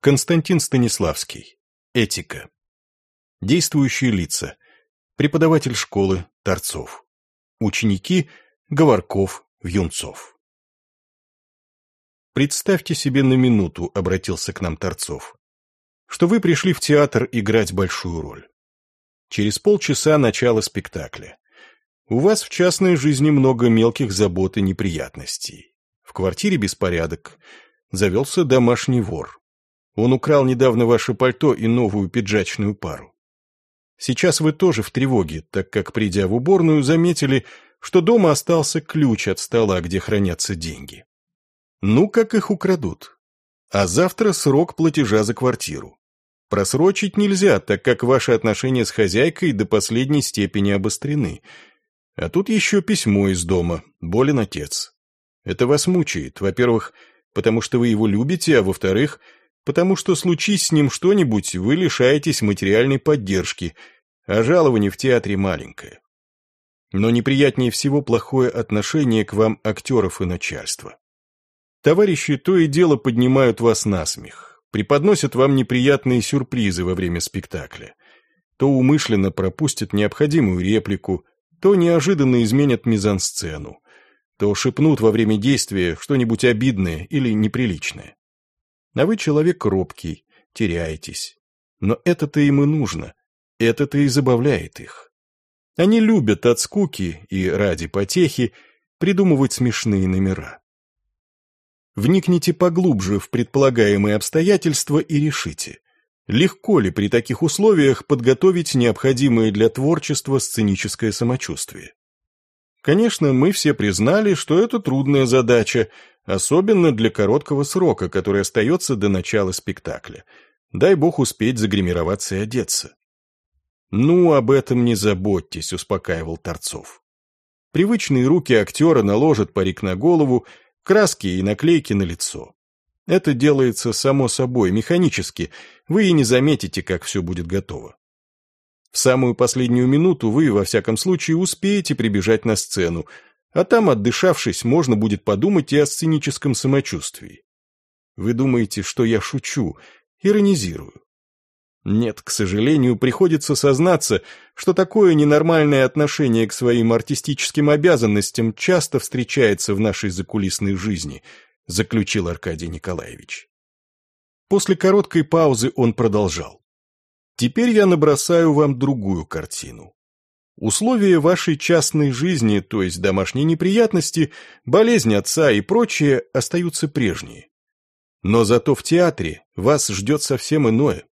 Константин Станиславский. Этика. Действующие лица. Преподаватель школы Торцов. Ученики Говорков, Вьюнцов. Представьте себе на минуту, обратился к нам Торцов, что вы пришли в театр играть большую роль. Через полчаса начало спектакля. У вас в частной жизни много мелких забот и неприятностей. В квартире беспорядок. Завелся домашний вор. Он украл недавно ваше пальто и новую пиджачную пару. Сейчас вы тоже в тревоге, так как, придя в уборную, заметили, что дома остался ключ от стола, где хранятся деньги. Ну, как их украдут? А завтра срок платежа за квартиру. Просрочить нельзя, так как ваши отношения с хозяйкой до последней степени обострены. А тут еще письмо из дома, болен отец. Это вас мучает, во-первых, потому что вы его любите, а во-вторых, потому что случись с ним что-нибудь, вы лишаетесь материальной поддержки, а жалование в театре маленькое. Но неприятнее всего плохое отношение к вам актеров и начальства. Товарищи то и дело поднимают вас на смех, преподносят вам неприятные сюрпризы во время спектакля, то умышленно пропустят необходимую реплику, то неожиданно изменят мизансцену, то шепнут во время действия что-нибудь обидное или неприличное. А вы человек робкий, теряетесь. Но это-то им и нужно. Это-то и забавляет их. Они любят от скуки и ради потехи придумывать смешные номера. Вникните поглубже в предполагаемые обстоятельства и решите, легко ли при таких условиях подготовить необходимое для творчества сценическое самочувствие. Конечно, мы все признали, что это трудная задача, особенно для короткого срока, который остается до начала спектакля. Дай бог успеть загримироваться и одеться. «Ну, об этом не заботьтесь», — успокаивал Торцов. Привычные руки актера наложат парик на голову, краски и наклейки на лицо. Это делается само собой, механически, вы и не заметите, как все будет готово. В самую последнюю минуту вы, во всяком случае, успеете прибежать на сцену, а там, отдышавшись, можно будет подумать и о сценическом самочувствии. Вы думаете, что я шучу, иронизирую. Нет, к сожалению, приходится сознаться, что такое ненормальное отношение к своим артистическим обязанностям часто встречается в нашей закулисной жизни, заключил Аркадий Николаевич. После короткой паузы он продолжал. Теперь я набросаю вам другую картину. Условия вашей частной жизни, то есть домашние неприятности, болезнь отца и прочее, остаются прежние. Но зато в театре вас ждет совсем иное.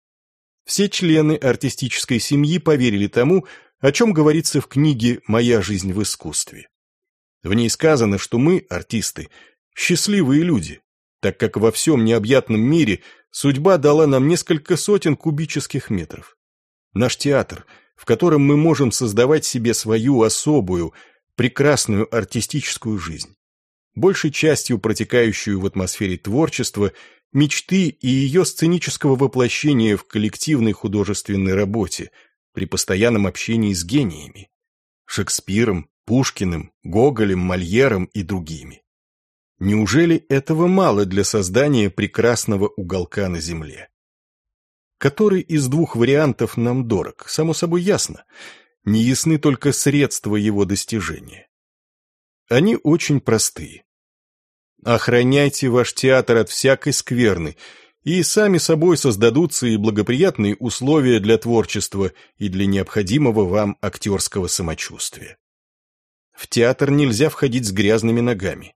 Все члены артистической семьи поверили тому, о чем говорится в книге «Моя жизнь в искусстве». В ней сказано, что мы, артисты, счастливые люди, так как во всем необъятном мире судьба дала нам несколько сотен кубических метров. Наш театр – в котором мы можем создавать себе свою особую, прекрасную артистическую жизнь, большей частью протекающую в атмосфере творчества, мечты и ее сценического воплощения в коллективной художественной работе при постоянном общении с гениями – Шекспиром, Пушкиным, Гоголем, Мольером и другими. Неужели этого мало для создания прекрасного уголка на земле? Который из двух вариантов нам дорог, само собой ясно. Не ясны только средства его достижения. Они очень простые. Охраняйте ваш театр от всякой скверны, и сами собой создадутся и благоприятные условия для творчества и для необходимого вам актерского самочувствия. В театр нельзя входить с грязными ногами.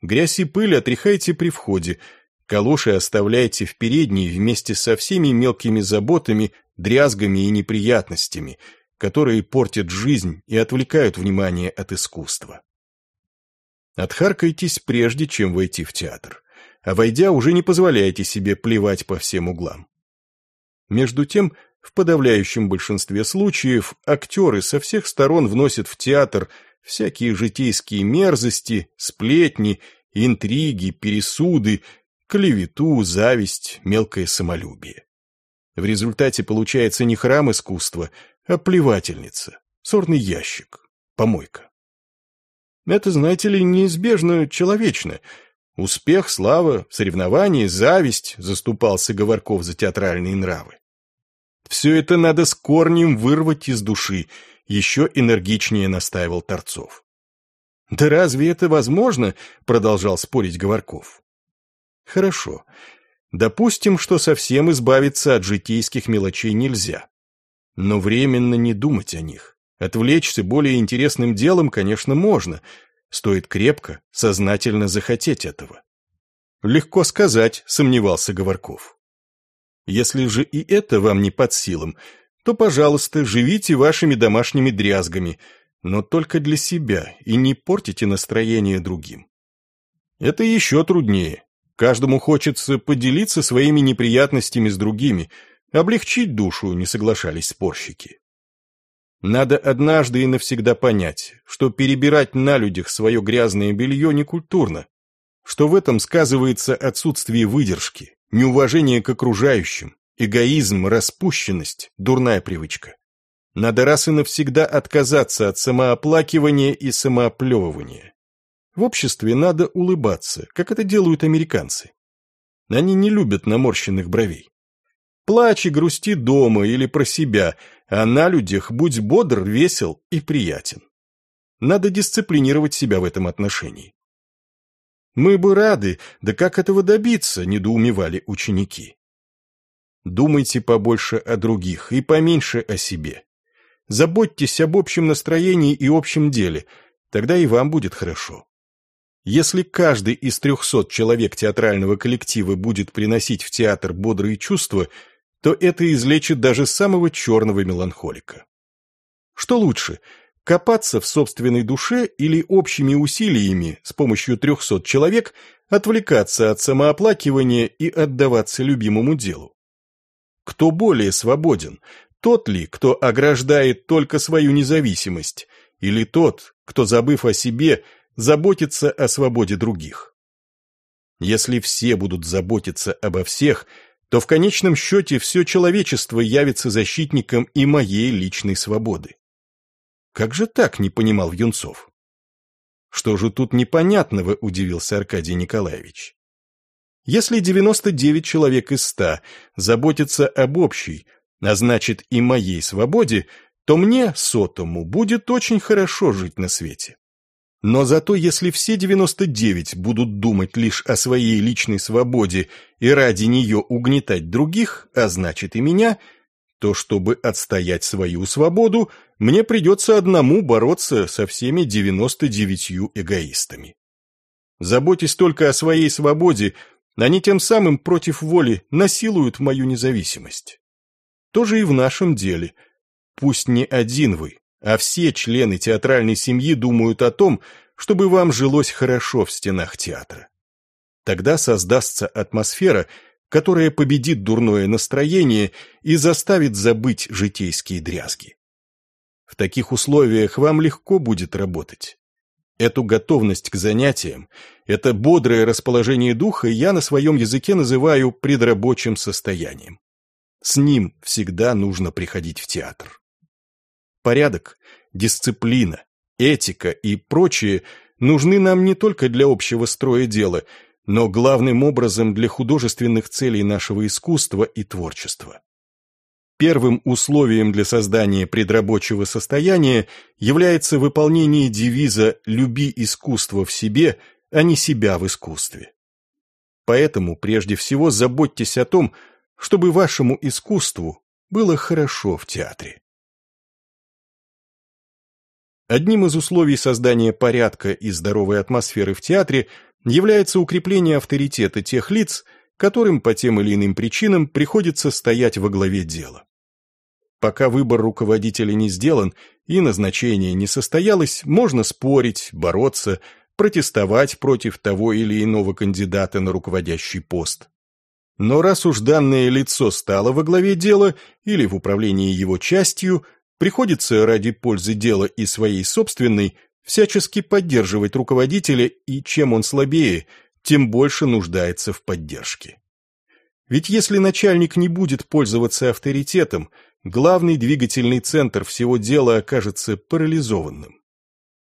Грязь и пыль отряхайте при входе – Калоши оставляйте в передней вместе со всеми мелкими заботами, дрязгами и неприятностями, которые портят жизнь и отвлекают внимание от искусства. Отхаркайтесь прежде, чем войти в театр, а войдя уже не позволяйте себе плевать по всем углам. Между тем, в подавляющем большинстве случаев актеры со всех сторон вносят в театр всякие житейские мерзости, сплетни, интриги, пересуды, клевету, зависть, мелкое самолюбие. В результате получается не храм искусства, а плевательница, сорный ящик, помойка. Это, знаете ли, неизбежно человечно. Успех, слава, соревнования, зависть, заступался Говорков за театральные нравы. Все это надо с корнем вырвать из души, еще энергичнее настаивал Торцов. «Да разве это возможно?» — продолжал спорить Говорков. «Хорошо. Допустим, что совсем избавиться от житейских мелочей нельзя. Но временно не думать о них. Отвлечься более интересным делом, конечно, можно. Стоит крепко, сознательно захотеть этого. Легко сказать, сомневался Говорков. Если же и это вам не под силам, то, пожалуйста, живите вашими домашними дрязгами, но только для себя и не портите настроение другим. Это еще труднее. Каждому хочется поделиться своими неприятностями с другими, облегчить душу, не соглашались спорщики. Надо однажды и навсегда понять, что перебирать на людях свое грязное белье некультурно, что в этом сказывается отсутствие выдержки, неуважение к окружающим, эгоизм, распущенность, дурная привычка. Надо раз и навсегда отказаться от самооплакивания и самооплевывания. В обществе надо улыбаться, как это делают американцы. Они не любят наморщенных бровей. Плачь и грусти дома или про себя, а на людях будь бодр, весел и приятен. Надо дисциплинировать себя в этом отношении. «Мы бы рады, да как этого добиться?» – недоумевали ученики. Думайте побольше о других и поменьше о себе. Заботьтесь об общем настроении и общем деле, тогда и вам будет хорошо. Если каждый из трехсот человек театрального коллектива будет приносить в театр бодрые чувства, то это излечит даже самого черного меланхолика. Что лучше, копаться в собственной душе или общими усилиями с помощью трехсот человек отвлекаться от самооплакивания и отдаваться любимому делу? Кто более свободен, тот ли, кто ограждает только свою независимость, или тот, кто, забыв о себе, заботиться о свободе других. Если все будут заботиться обо всех, то в конечном счете все человечество явится защитником и моей личной свободы. Как же так, не понимал Юнцов? Что же тут непонятного, удивился Аркадий Николаевич. Если 99 человек из 100 заботятся об общей, а значит и моей свободе, то мне, сотому, будет очень хорошо жить на свете. Но зато если все 99 будут думать лишь о своей личной свободе и ради нее угнетать других, а значит и меня, то чтобы отстоять свою свободу, мне придется одному бороться со всеми 99 эгоистами. Заботясь только о своей свободе, они тем самым против воли насилуют мою независимость. То же и в нашем деле. Пусть не один вы, а все члены театральной семьи думают о том, чтобы вам жилось хорошо в стенах театра. Тогда создастся атмосфера, которая победит дурное настроение и заставит забыть житейские дрязги. В таких условиях вам легко будет работать. Эту готовность к занятиям, это бодрое расположение духа я на своем языке называю предрабочим состоянием. С ним всегда нужно приходить в театр. Порядок, дисциплина, этика и прочее нужны нам не только для общего строя дела, но главным образом для художественных целей нашего искусства и творчества. Первым условием для создания предрабочего состояния является выполнение девиза «люби искусство в себе», а не себя в искусстве. Поэтому прежде всего заботьтесь о том, чтобы вашему искусству было хорошо в театре. Одним из условий создания порядка и здоровой атмосферы в театре является укрепление авторитета тех лиц, которым по тем или иным причинам приходится стоять во главе дела. Пока выбор руководителя не сделан и назначение не состоялось, можно спорить, бороться, протестовать против того или иного кандидата на руководящий пост. Но раз уж данное лицо стало во главе дела или в управлении его частью, приходится ради пользы дела и своей собственной всячески поддерживать руководителя, и чем он слабее, тем больше нуждается в поддержке. Ведь если начальник не будет пользоваться авторитетом, главный двигательный центр всего дела окажется парализованным.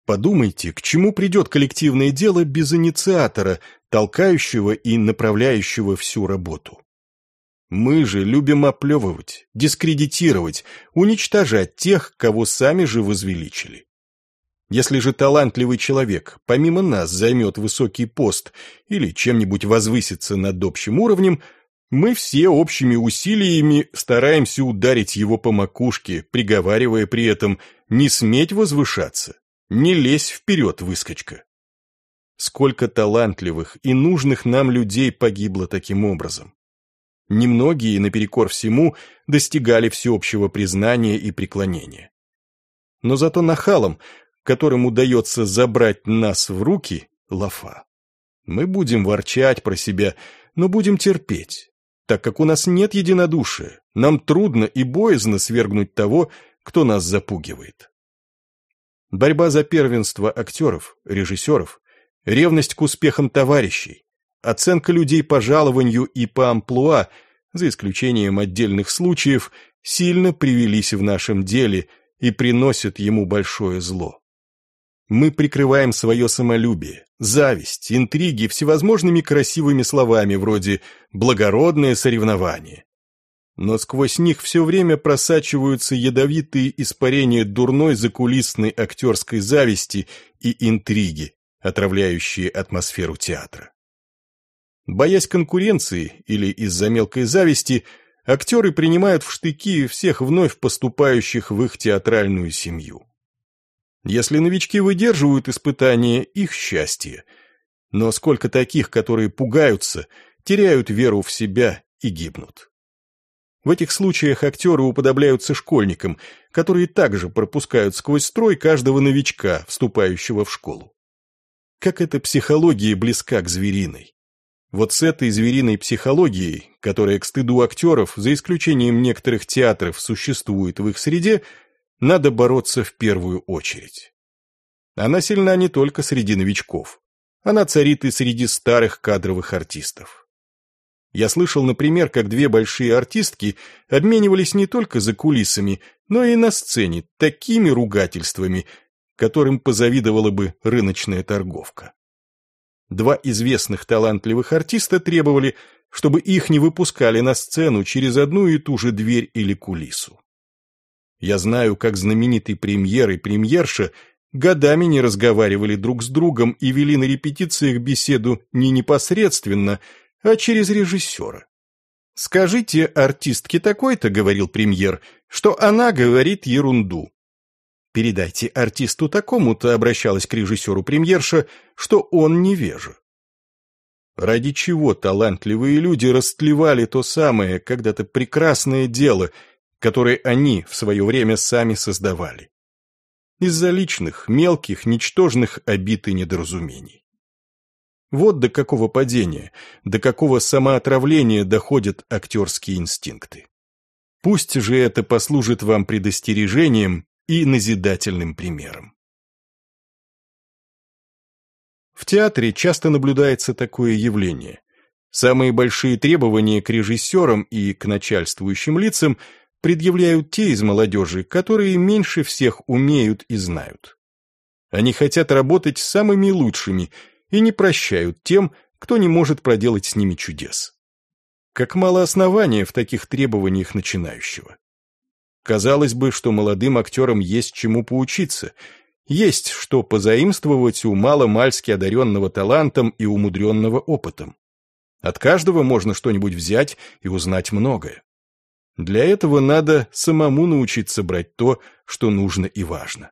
Подумайте, к чему придет коллективное дело без инициатора, толкающего и направляющего всю работу. Мы же любим оплевывать, дискредитировать, уничтожать тех, кого сами же возвеличили. Если же талантливый человек, помимо нас, займет высокий пост или чем-нибудь возвысится над общим уровнем, мы все общими усилиями стараемся ударить его по макушке, приговаривая при этом «не сметь возвышаться, не лезь вперед, выскочка». Сколько талантливых и нужных нам людей погибло таким образом. Немногие, наперекор всему, достигали всеобщего признания и преклонения. Но зато нахалам, которым удается забрать нас в руки, лафа. Мы будем ворчать про себя, но будем терпеть, так как у нас нет единодушия, нам трудно и боязно свергнуть того, кто нас запугивает. Борьба за первенство актеров, режиссеров, ревность к успехам товарищей, оценка людей по жалованию и по амплуа, за исключением отдельных случаев, сильно привелись в нашем деле и приносят ему большое зло. Мы прикрываем свое самолюбие, зависть, интриги всевозможными красивыми словами вроде «благородное соревнование». Но сквозь них все время просачиваются ядовитые испарения дурной закулисной актерской зависти и интриги, отравляющие атмосферу театра. Боясь конкуренции или из-за мелкой зависти, актеры принимают в штыки всех вновь поступающих в их театральную семью. Если новички выдерживают испытания, их счастье. Но сколько таких, которые пугаются, теряют веру в себя и гибнут. В этих случаях актеры уподобляются школьникам, которые также пропускают сквозь строй каждого новичка, вступающего в школу. Как эта психология близка к звериной. Вот с этой звериной психологией, которая к стыду актеров, за исключением некоторых театров, существует в их среде, надо бороться в первую очередь. Она сильна не только среди новичков. Она царит и среди старых кадровых артистов. Я слышал, например, как две большие артистки обменивались не только за кулисами, но и на сцене такими ругательствами, которым позавидовала бы рыночная торговка. Два известных талантливых артиста требовали, чтобы их не выпускали на сцену через одну и ту же дверь или кулису. Я знаю, как знаменитый премьер и премьерша годами не разговаривали друг с другом и вели на репетициях беседу не непосредственно, а через режиссера. «Скажите артистке такой-то, — говорил премьер, — что она говорит ерунду». «Передайте артисту такому-то, — обращалась к режиссеру премьерша, — что он невежа». Ради чего талантливые люди растлевали то самое, когда-то прекрасное дело — которые они в свое время сами создавали. Из-за личных, мелких, ничтожных обид и недоразумений. Вот до какого падения, до какого самоотравления доходят актерские инстинкты. Пусть же это послужит вам предостережением и назидательным примером. В театре часто наблюдается такое явление. Самые большие требования к режиссерам и к начальствующим лицам предъявляют те из молодежи, которые меньше всех умеют и знают. Они хотят работать с самыми лучшими и не прощают тем, кто не может проделать с ними чудес. Как мало основания в таких требованиях начинающего. Казалось бы, что молодым актерам есть чему поучиться, есть что позаимствовать у маломальски одаренного талантом и умудренного опытом. От каждого можно что-нибудь взять и узнать многое. Для этого надо самому научиться брать то, что нужно и важно.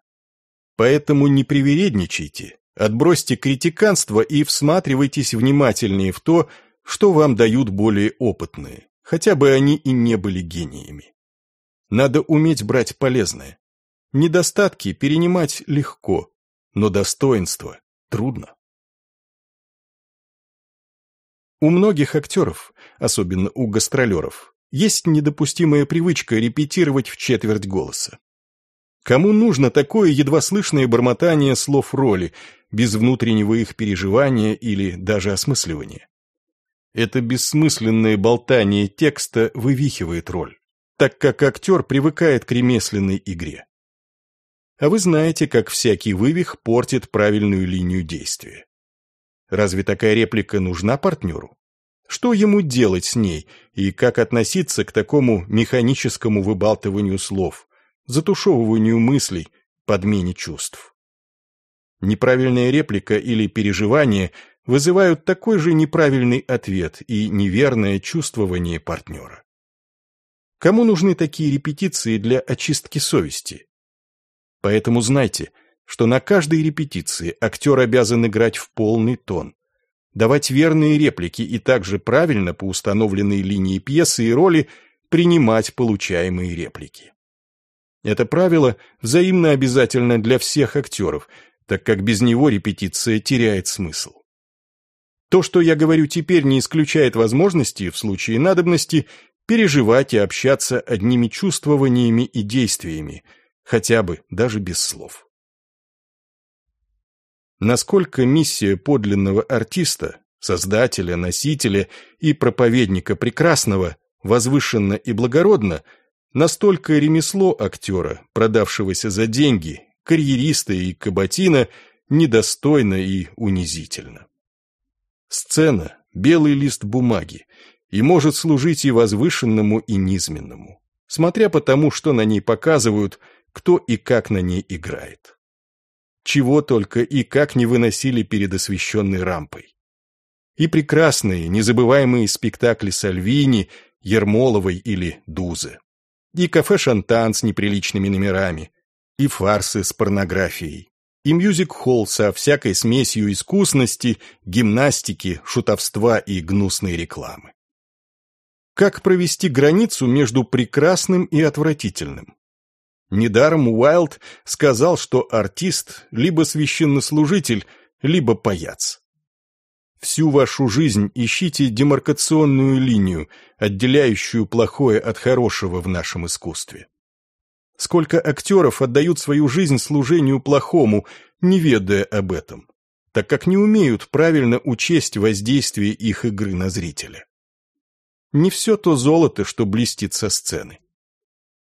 Поэтому не привередничайте, отбросьте критиканство и всматривайтесь внимательнее в то, что вам дают более опытные, хотя бы они и не были гениями. Надо уметь брать полезное. Недостатки перенимать легко, но достоинство трудно. У многих актеров, особенно у гастролеров, есть недопустимая привычка репетировать в четверть голоса. Кому нужно такое едва слышное бормотание слов роли, без внутреннего их переживания или даже осмысливания? Это бессмысленное болтание текста вывихивает роль, так как актер привыкает к ремесленной игре. А вы знаете, как всякий вывих портит правильную линию действия. Разве такая реплика нужна партнеру? Что ему делать с ней и как относиться к такому механическому выбалтыванию слов, затушевыванию мыслей, подмене чувств? Неправильная реплика или переживание вызывают такой же неправильный ответ и неверное чувствование партнера. Кому нужны такие репетиции для очистки совести? Поэтому знайте, что на каждой репетиции актер обязан играть в полный тон, давать верные реплики и также правильно по установленной линии пьесы и роли принимать получаемые реплики. Это правило взаимно обязательно для всех актеров, так как без него репетиция теряет смысл. То, что я говорю теперь, не исключает возможности, в случае надобности, переживать и общаться одними чувствованиями и действиями, хотя бы даже без слов. Насколько миссия подлинного артиста, создателя, носителя и проповедника прекрасного возвышенно и благородно, настолько ремесло актера, продавшегося за деньги, карьериста и каботина, недостойно и унизительно. Сцена – белый лист бумаги, и может служить и возвышенному, и низменному, смотря по тому, что на ней показывают, кто и как на ней играет. Чего только и как не выносили перед освещенной рампой. И прекрасные, незабываемые спектакли Сальвини, Ермоловой или Дузы. И кафе «Шантан» с неприличными номерами, и фарсы с порнографией, и мюзик-холл со всякой смесью искусности, гимнастики, шутовства и гнусной рекламы. Как провести границу между прекрасным и отвратительным? Недаром Уайлд сказал, что артист либо священнослужитель, либо паяц. Всю вашу жизнь ищите демаркационную линию, отделяющую плохое от хорошего в нашем искусстве. Сколько актеров отдают свою жизнь служению плохому, не ведая об этом, так как не умеют правильно учесть воздействие их игры на зрителя. Не все то золото, что блестит со сцены.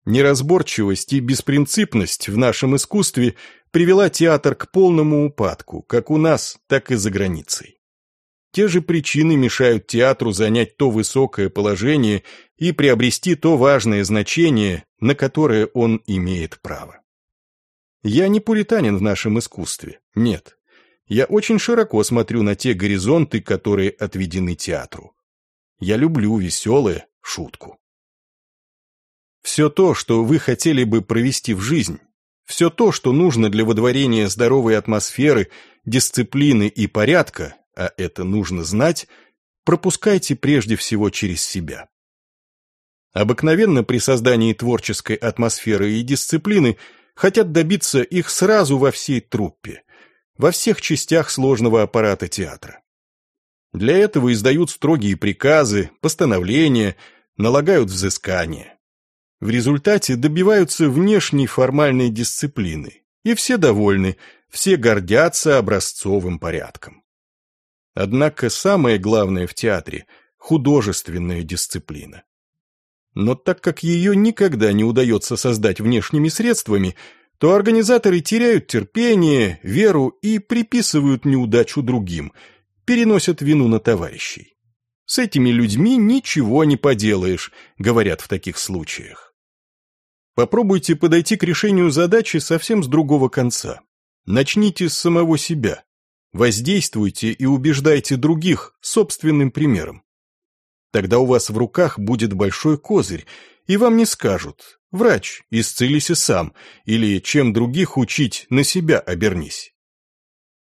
Неразборчивость и беспринципность в нашем искусстве привела театр к полному упадку, как у нас, так и за границей. Те же причины мешают театру занять то высокое положение и приобрести то важное значение, на которое он имеет право. Я не пуританин в нашем искусстве, нет. Я очень широко смотрю на те горизонты, которые отведены театру. Я люблю веселое, шутку. Все то, что вы хотели бы провести в жизнь, все то, что нужно для водворения здоровой атмосферы, дисциплины и порядка, а это нужно знать, пропускайте прежде всего через себя. Обыкновенно при создании творческой атмосферы и дисциплины хотят добиться их сразу во всей труппе, во всех частях сложного аппарата театра. Для этого издают строгие приказы, постановления, налагают взыскания. В результате добиваются внешней формальной дисциплины, и все довольны, все гордятся образцовым порядком. Однако самое главное в театре – художественная дисциплина. Но так как ее никогда не удается создать внешними средствами, то организаторы теряют терпение, веру и приписывают неудачу другим, переносят вину на товарищей. С этими людьми ничего не поделаешь, говорят в таких случаях. Попробуйте подойти к решению задачи совсем с другого конца. Начните с самого себя. Воздействуйте и убеждайте других собственным примером. Тогда у вас в руках будет большой козырь, и вам не скажут «Врач, исцелись и сам» или «Чем других учить, на себя обернись».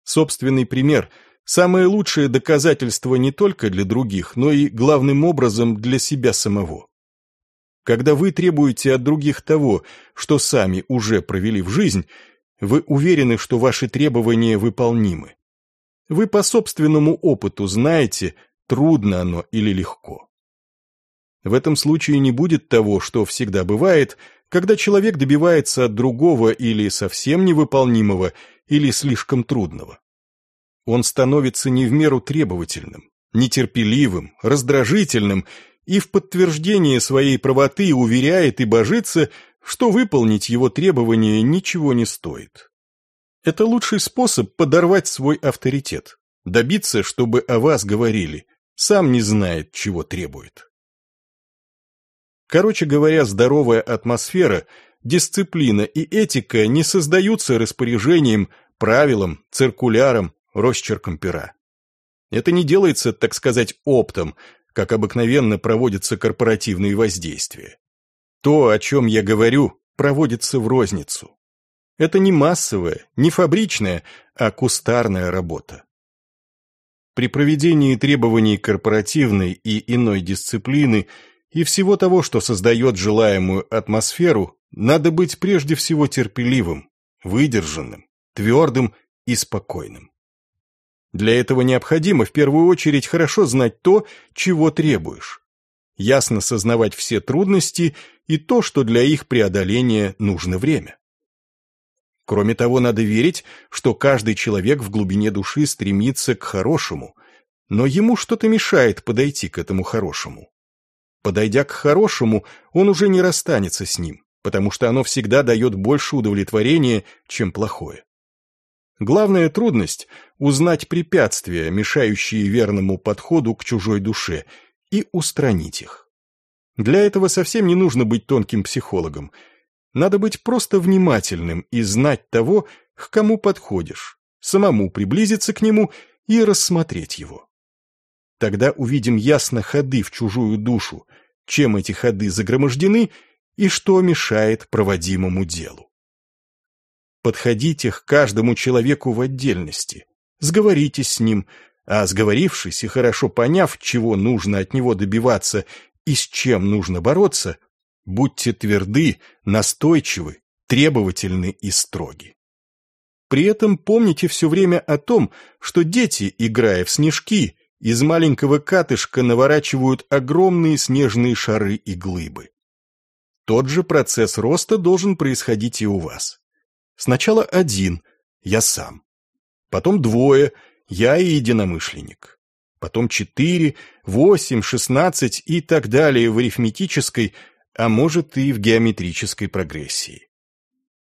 Собственный пример – самое лучшее доказательство не только для других, но и, главным образом, для себя самого. Когда вы требуете от других того, что сами уже провели в жизнь, вы уверены, что ваши требования выполнимы. Вы по собственному опыту знаете, трудно оно или легко. В этом случае не будет того, что всегда бывает, когда человек добивается от другого или совсем невыполнимого, или слишком трудного. Он становится не в меру требовательным, нетерпеливым, раздражительным и в подтверждение своей правоты уверяет и божится, что выполнить его требования ничего не стоит. Это лучший способ подорвать свой авторитет, Добиться, чтобы о вас говорили, сам не знает, чего требует. Короче говоря, здоровая атмосфера, дисциплина и этика не создаются распоряжением, правилом, циркуляром, росчерком пера. Это не делается, так сказать, оптом, как обыкновенно проводятся корпоративные воздействия. То, о чем я говорю, проводится в розницу. Это не массовая, не фабричная, а кустарная работа. При проведении требований корпоративной и иной дисциплины и всего того, что создает желаемую атмосферу, надо быть прежде всего терпеливым, выдержанным, твердым и спокойным. Для этого необходимо в первую очередь хорошо знать то, чего требуешь, ясно сознавать все трудности и то, что для их преодоления нужно время. Кроме того, надо верить, что каждый человек в глубине души стремится к хорошему, но ему что-то мешает подойти к этому хорошему. Подойдя к хорошему, он уже не расстанется с ним, потому что оно всегда дает больше удовлетворения, чем плохое. Главная трудность – узнать препятствия, мешающие верному подходу к чужой душе, и устранить их. Для этого совсем не нужно быть тонким психологом – надо быть просто внимательным и знать того, к кому подходишь, самому приблизиться к нему и рассмотреть его. Тогда увидим ясно ходы в чужую душу, чем эти ходы загромождены и что мешает проводимому делу. Подходите к каждому человеку в отдельности, сговоритесь с ним, а сговорившись и хорошо поняв, чего нужно от него добиваться и с чем нужно бороться, Будьте тверды, настойчивы, требовательны и строги. При этом помните все время о том, что дети, играя в снежки, из маленького катышка наворачивают огромные снежные шары и глыбы. Тот же процесс роста должен происходить и у вас. Сначала один, я сам. Потом двое, я и единомышленник. Потом четыре, восемь, шестнадцать и так далее в арифметической, а может и в геометрической прогрессии.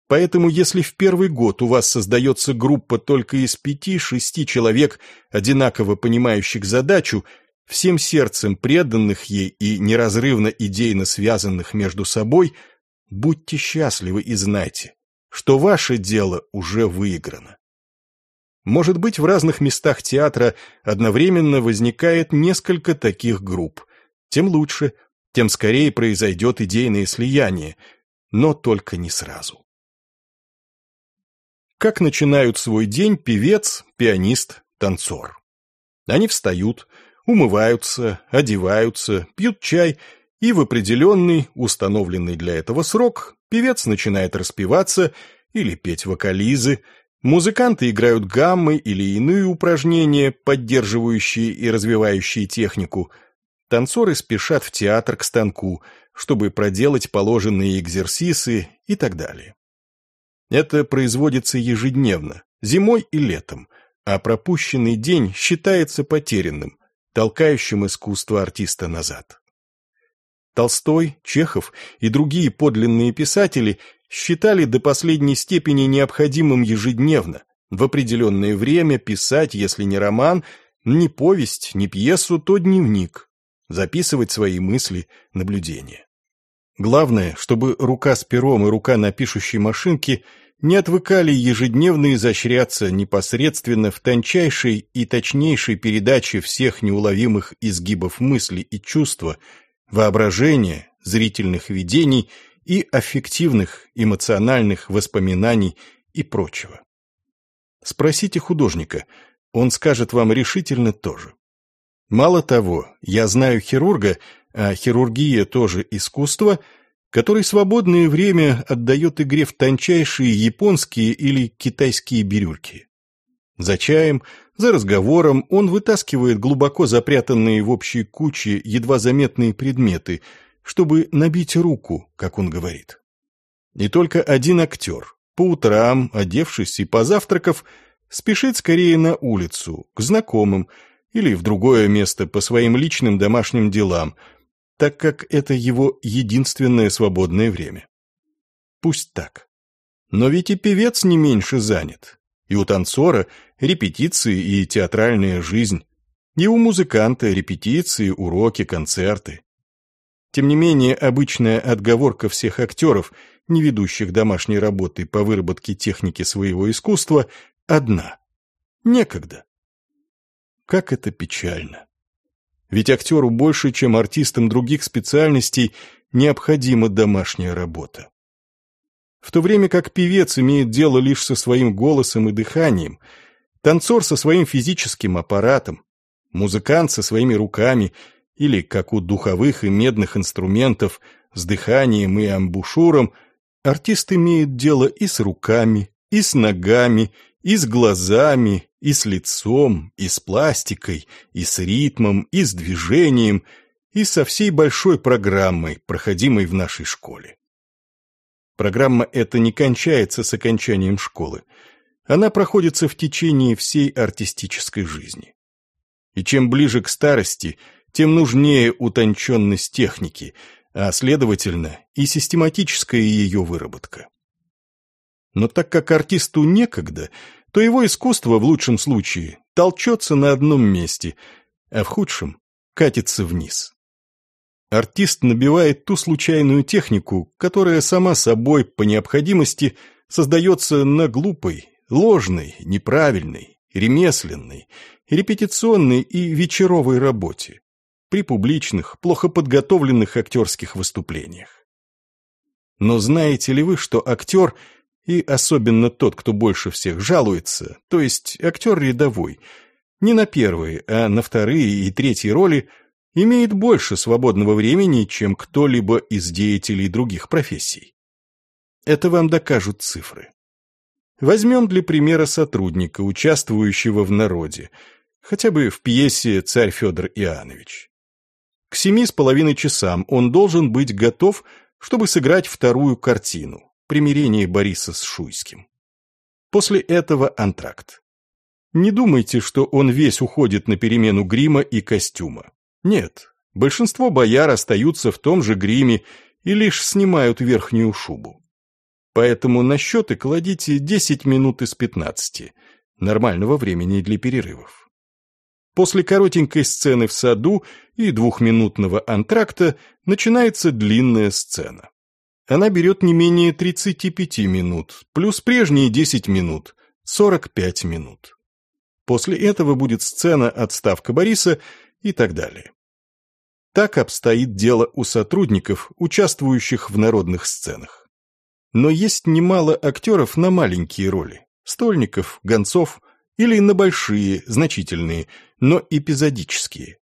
Поэтому если в первый год у вас создается группа только из пяти-шести человек, одинаково понимающих задачу, всем сердцем преданных ей и неразрывно идейно связанных между собой, будьте счастливы и знайте, что ваше дело уже выиграно. Может быть, в разных местах театра одновременно возникает несколько таких групп. Тем лучше – тем скорее произойдет идейное слияние, но только не сразу. Как начинают свой день певец, пианист, танцор? Они встают, умываются, одеваются, пьют чай, и в определенный, установленный для этого срок, певец начинает распеваться или петь вокализы, музыканты играют гаммы или иные упражнения, поддерживающие и развивающие технику – Танцоры спешат в театр к станку, чтобы проделать положенные экзерсисы и так далее. Это производится ежедневно, зимой и летом, а пропущенный день считается потерянным, толкающим искусство артиста назад. Толстой, Чехов и другие подлинные писатели считали до последней степени необходимым ежедневно, в определенное время писать, если не роман, не повесть, не пьесу, то дневник, записывать свои мысли, наблюдения. Главное, чтобы рука с пером и рука на пишущей машинке не отвыкали ежедневно изощряться непосредственно в тончайшей и точнейшей передаче всех неуловимых изгибов мысли и чувства, воображения, зрительных видений и аффективных, эмоциональных воспоминаний и прочего. Спросите художника, он скажет вам решительно то же. Мало того, я знаю хирурга, а хирургия тоже искусство, который свободное время отдает игре в тончайшие японские или китайские бирюльки. За чаем, за разговором он вытаскивает глубоко запрятанные в общей куче едва заметные предметы, чтобы набить руку, как он говорит. И только один актер, по утрам, одевшись и позавтракав, спешит скорее на улицу, к знакомым, или в другое место по своим личным домашним делам, так как это его единственное свободное время. Пусть так. Но ведь и певец не меньше занят. И у танцора репетиции и театральная жизнь. И у музыканта репетиции, уроки, концерты. Тем не менее, обычная отговорка всех актеров, не ведущих домашней работы по выработке техники своего искусства, одна. Некогда. Как это печально. Ведь актеру больше, чем артистам других специальностей, необходима домашняя работа. В то время как певец имеет дело лишь со своим голосом и дыханием, танцор со своим физическим аппаратом, музыкант со своими руками или, как у духовых и медных инструментов, с дыханием и амбушюром, артист имеет дело и с руками, и с ногами, и с глазами, и с лицом, и с пластикой, и с ритмом, и с движением, и со всей большой программой, проходимой в нашей школе. Программа эта не кончается с окончанием школы. Она проходится в течение всей артистической жизни. И чем ближе к старости, тем нужнее утонченность техники, а, следовательно, и систематическая ее выработка. Но так как артисту некогда, то его искусство в лучшем случае толчется на одном месте, а в худшем катится вниз. Артист набивает ту случайную технику, которая сама собой по необходимости создается на глупой, ложной, неправильной, ремесленной, репетиционной и вечеровой работе при публичных, плохо подготовленных актерских выступлениях. Но знаете ли вы, что актер – и особенно тот, кто больше всех жалуется, то есть актер рядовой, не на первые, а на вторые и третьи роли, имеет больше свободного времени, чем кто-либо из деятелей других профессий. Это вам докажут цифры. Возьмем для примера сотрудника, участвующего в народе, хотя бы в пьесе «Царь Федор Иоаннович». К семи с половиной часам он должен быть готов, чтобы сыграть вторую картину примирение Бориса с Шуйским. После этого антракт. Не думайте, что он весь уходит на перемену грима и костюма. Нет, большинство бояр остаются в том же гриме и лишь снимают верхнюю шубу. Поэтому на счеты кладите 10 минут из 15, нормального времени для перерывов. После коротенькой сцены в саду и двухминутного антракта начинается длинная сцена она берет не менее 35 минут, плюс прежние 10 минут, 45 минут. После этого будет сцена «Отставка Бориса» и так далее. Так обстоит дело у сотрудников, участвующих в народных сценах. Но есть немало актеров на маленькие роли – стольников, гонцов или на большие, значительные, но эпизодические.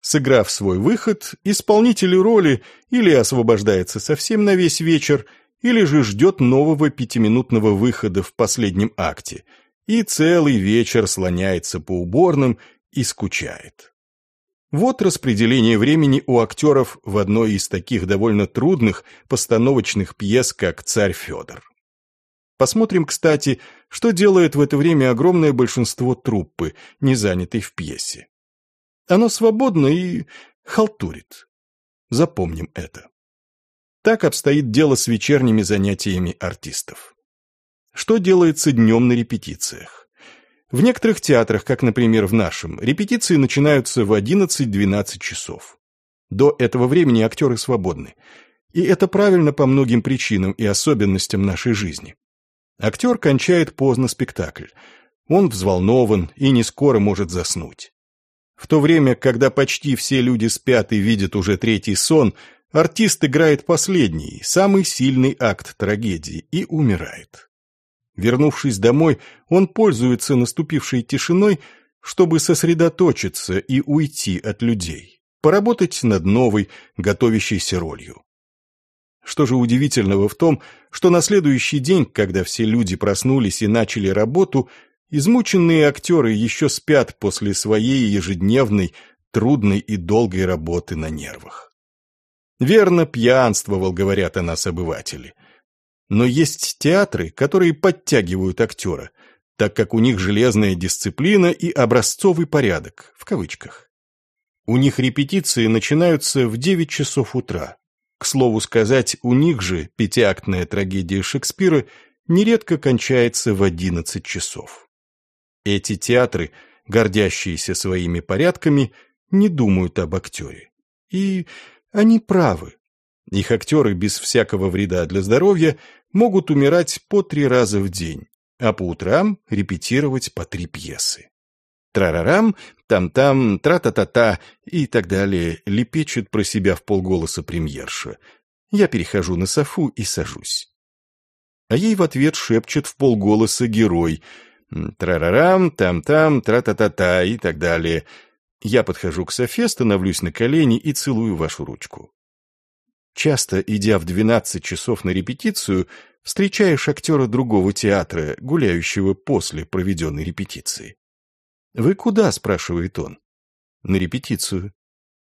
Сыграв свой выход, исполнитель роли или освобождается совсем на весь вечер, или же ждет нового пятиминутного выхода в последнем акте, и целый вечер слоняется по уборным и скучает. Вот распределение времени у актеров в одной из таких довольно трудных постановочных пьес, как «Царь Федор». Посмотрим, кстати, что делает в это время огромное большинство труппы, не занятой в пьесе. Оно свободно и халтурит. Запомним это. Так обстоит дело с вечерними занятиями артистов. Что делается днем на репетициях? В некоторых театрах, как, например, в нашем, репетиции начинаются в 11-12 часов. До этого времени актеры свободны. И это правильно по многим причинам и особенностям нашей жизни. Актер кончает поздно спектакль. Он взволнован и не скоро может заснуть. В то время, когда почти все люди спят и видят уже третий сон, артист играет последний, самый сильный акт трагедии и умирает. Вернувшись домой, он пользуется наступившей тишиной, чтобы сосредоточиться и уйти от людей, поработать над новой, готовящейся ролью. Что же удивительного в том, что на следующий день, когда все люди проснулись и начали работу, Измученные актеры еще спят после своей ежедневной, трудной и долгой работы на нервах. Верно пьянствовал, говорят о нас обыватели. Но есть театры, которые подтягивают актера, так как у них железная дисциплина и образцовый порядок, в кавычках. У них репетиции начинаются в 9 часов утра. К слову сказать, у них же пятиактная трагедия Шекспира нередко кончается в 11 часов. Эти театры, гордящиеся своими порядками, не думают об актере. И они правы. Их актеры без всякого вреда для здоровья могут умирать по три раза в день, а по утрам репетировать по три пьесы. Трарарам, там-там, тра-та-та-та и так далее лепечет про себя в полголоса премьерша. Я перехожу на софу и сажусь. А ей в ответ шепчет в полголоса герой. Трарарам, там-там, тра-та-та-та и так далее. Я подхожу к Софе, становлюсь на колени и целую вашу ручку. Часто, идя в двенадцать часов на репетицию, встречаешь актера другого театра, гуляющего после проведенной репетиции. «Вы куда?» — спрашивает он. «На репетицию».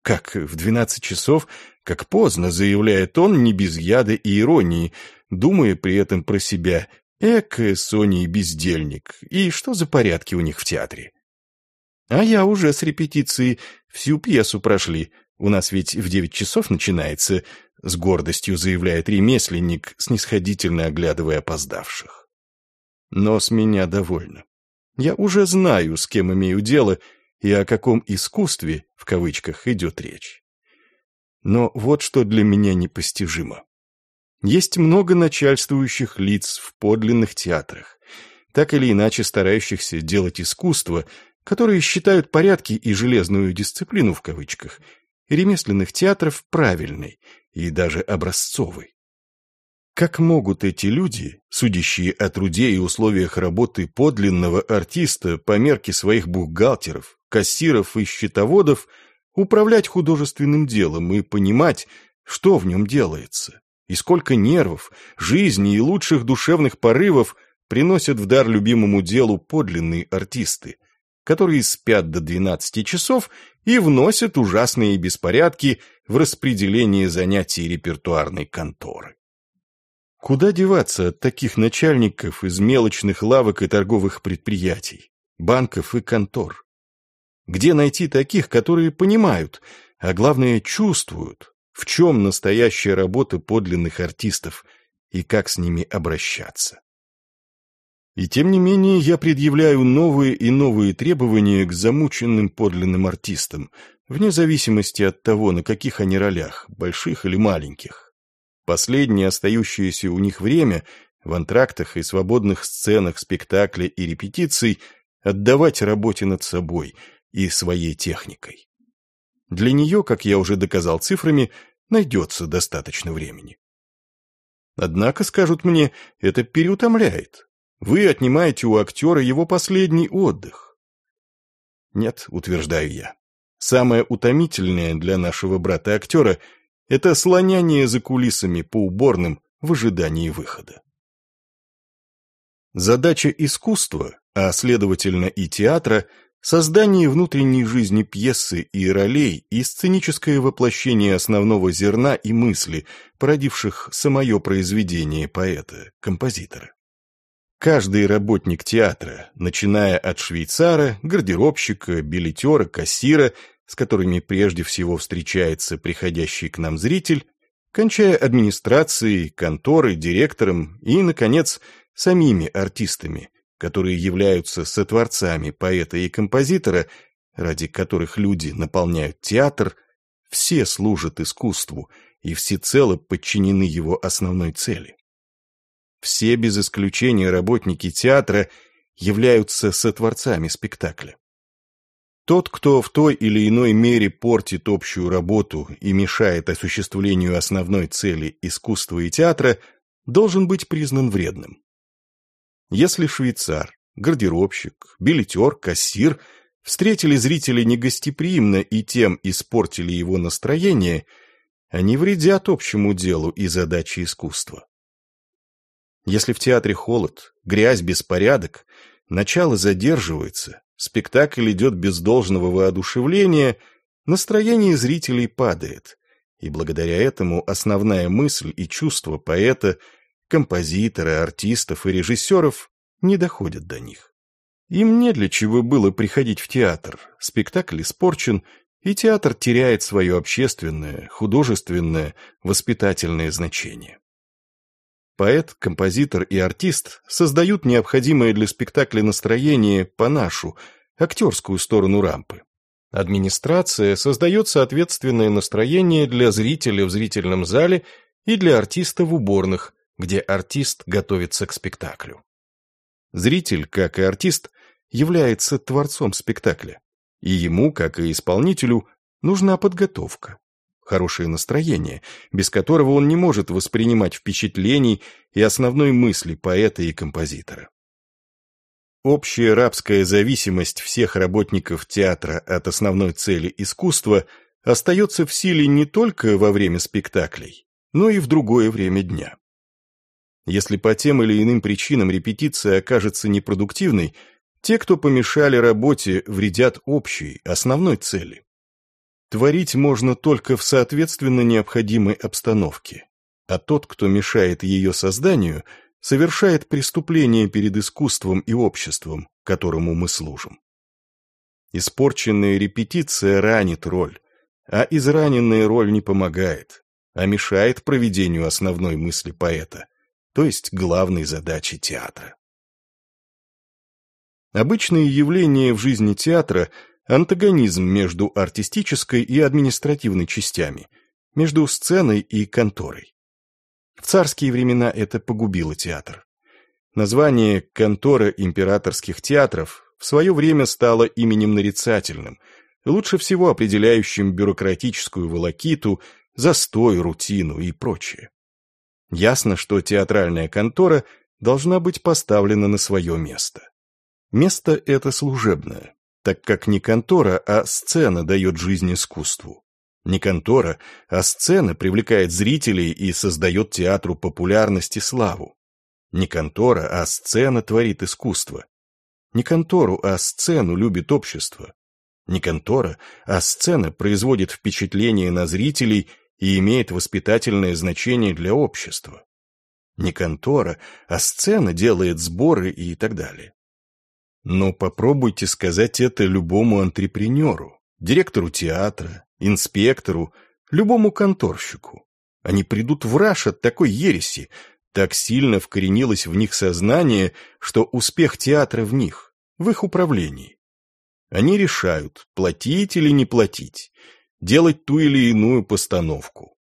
«Как, в двенадцать часов? Как поздно», — заявляет он, не без яда и иронии, думая при этом про себя. «Эк, Сони бездельник, и что за порядки у них в театре?» «А я уже с репетиции всю пьесу прошли. У нас ведь в девять часов начинается», — с гордостью заявляет ремесленник, снисходительно оглядывая опоздавших. «Но с меня довольно. Я уже знаю, с кем имею дело и о каком искусстве, в кавычках, идет речь. Но вот что для меня непостижимо. Есть много начальствующих лиц в подлинных театрах, так или иначе старающихся делать искусство, которые считают порядки и железную дисциплину в кавычках ремесленных театров правильной и даже образцовой. Как могут эти люди, судящие о труде и условиях работы подлинного артиста по мерке своих бухгалтеров, кассиров и счетоводов, управлять художественным делом и понимать, что в нем делается, и сколько нервов, жизни и лучших душевных порывов приносят в дар любимому делу подлинные артисты, которые спят до 12 часов и вносят ужасные беспорядки в распределение занятий репертуарной конторы. Куда деваться от таких начальников из мелочных лавок и торговых предприятий, банков и контор? Где найти таких, которые понимают, а главное чувствуют, в чем настоящая работа подлинных артистов и как с ними обращаться? И тем не менее я предъявляю новые и новые требования к замученным подлинным артистам, вне зависимости от того, на каких они ролях, больших или маленьких. Последнее остающееся у них время в антрактах и свободных сценах спектакля и репетиций отдавать работе над собой и своей техникой. Для нее, как я уже доказал цифрами, найдется достаточно времени. Однако, скажут мне, это переутомляет. Вы отнимаете у актера его последний отдых. Нет, утверждаю я. Самое утомительное для нашего брата-актера это слоняние за кулисами по уборным в ожидании выхода. Задача искусства, а следовательно и театра, создание внутренней жизни пьесы и ролей и сценическое воплощение основного зерна и мысли, породивших самое произведение поэта, композитора. Каждый работник театра, начиная от швейцара, гардеробщика, билетера, кассира – с которыми прежде всего встречается приходящий к нам зритель, кончая администрацией, конторой, директором и, наконец, самими артистами, которые являются сотворцами поэта и композитора, ради которых люди наполняют театр, все служат искусству и всецело подчинены его основной цели. Все без исключения работники театра являются сотворцами спектакля. Тот, кто в той или иной мере портит общую работу и мешает осуществлению основной цели искусства и театра, должен быть признан вредным. Если швейцар, гардеробщик, билетер, кассир встретили зрителя негостеприимно и тем испортили его настроение, они вредят общему делу и задаче искусства. Если в театре холод, грязь, беспорядок, начало задерживается, Спектакль идет без должного воодушевления, настроение зрителей падает, и благодаря этому основная мысль и чувство поэта, композитора, артистов и режиссеров не доходят до них. Им не для чего было приходить в театр, спектакль испорчен, и театр теряет свое общественное, художественное, воспитательное значение. Поэт, композитор и артист создают необходимое для спектакля настроение по нашу, актерскую сторону рампы. Администрация создает соответственное настроение для зрителя в зрительном зале и для артиста в уборных, где артист готовится к спектаклю. Зритель, как и артист, является творцом спектакля, и ему, как и исполнителю, нужна подготовка, хорошее настроение, без которого он не может воспринимать впечатлений и основной мысли поэта и композитора. Общая рабская зависимость всех работников театра от основной цели искусства остается в силе не только во время спектаклей, но и в другое время дня. Если по тем или иным причинам репетиция окажется непродуктивной, те, кто помешали работе, вредят общей, основной цели. Творить можно только в соответственно необходимой обстановке, а тот, кто мешает ее созданию, совершает преступление перед искусством и обществом, которому мы служим. Испорченная репетиция ранит роль, а израненная роль не помогает, а мешает проведению основной мысли поэта, то есть главной задачи театра. Обычные явления в жизни театра – антагонизм между артистической и административной частями, между сценой и конторой. В царские времена это погубило театр. Название «контора императорских театров» в свое время стало именем нарицательным, лучше всего определяющим бюрократическую волокиту, застой, рутину и прочее. Ясно, что театральная контора должна быть поставлена на свое место. Место это служебное, так как не контора, а сцена дает жизнь искусству. Не контора, а сцена привлекает зрителей и создает театру популярность и славу. Не контора, а сцена творит искусство. Не контору, а сцену любит общество. Не контора, а сцена производит впечатление на зрителей и имеет воспитательное значение для общества. Не контора, а сцена делает сборы и так далее. Но попробуйте сказать это любому антрепренеру, директору театра, инспектору, любому конторщику. Они придут в раж от такой ереси, так сильно вкоренилось в них сознание, что успех театра в них, в их управлении. Они решают, платить или не платить, делать ту или иную постановку.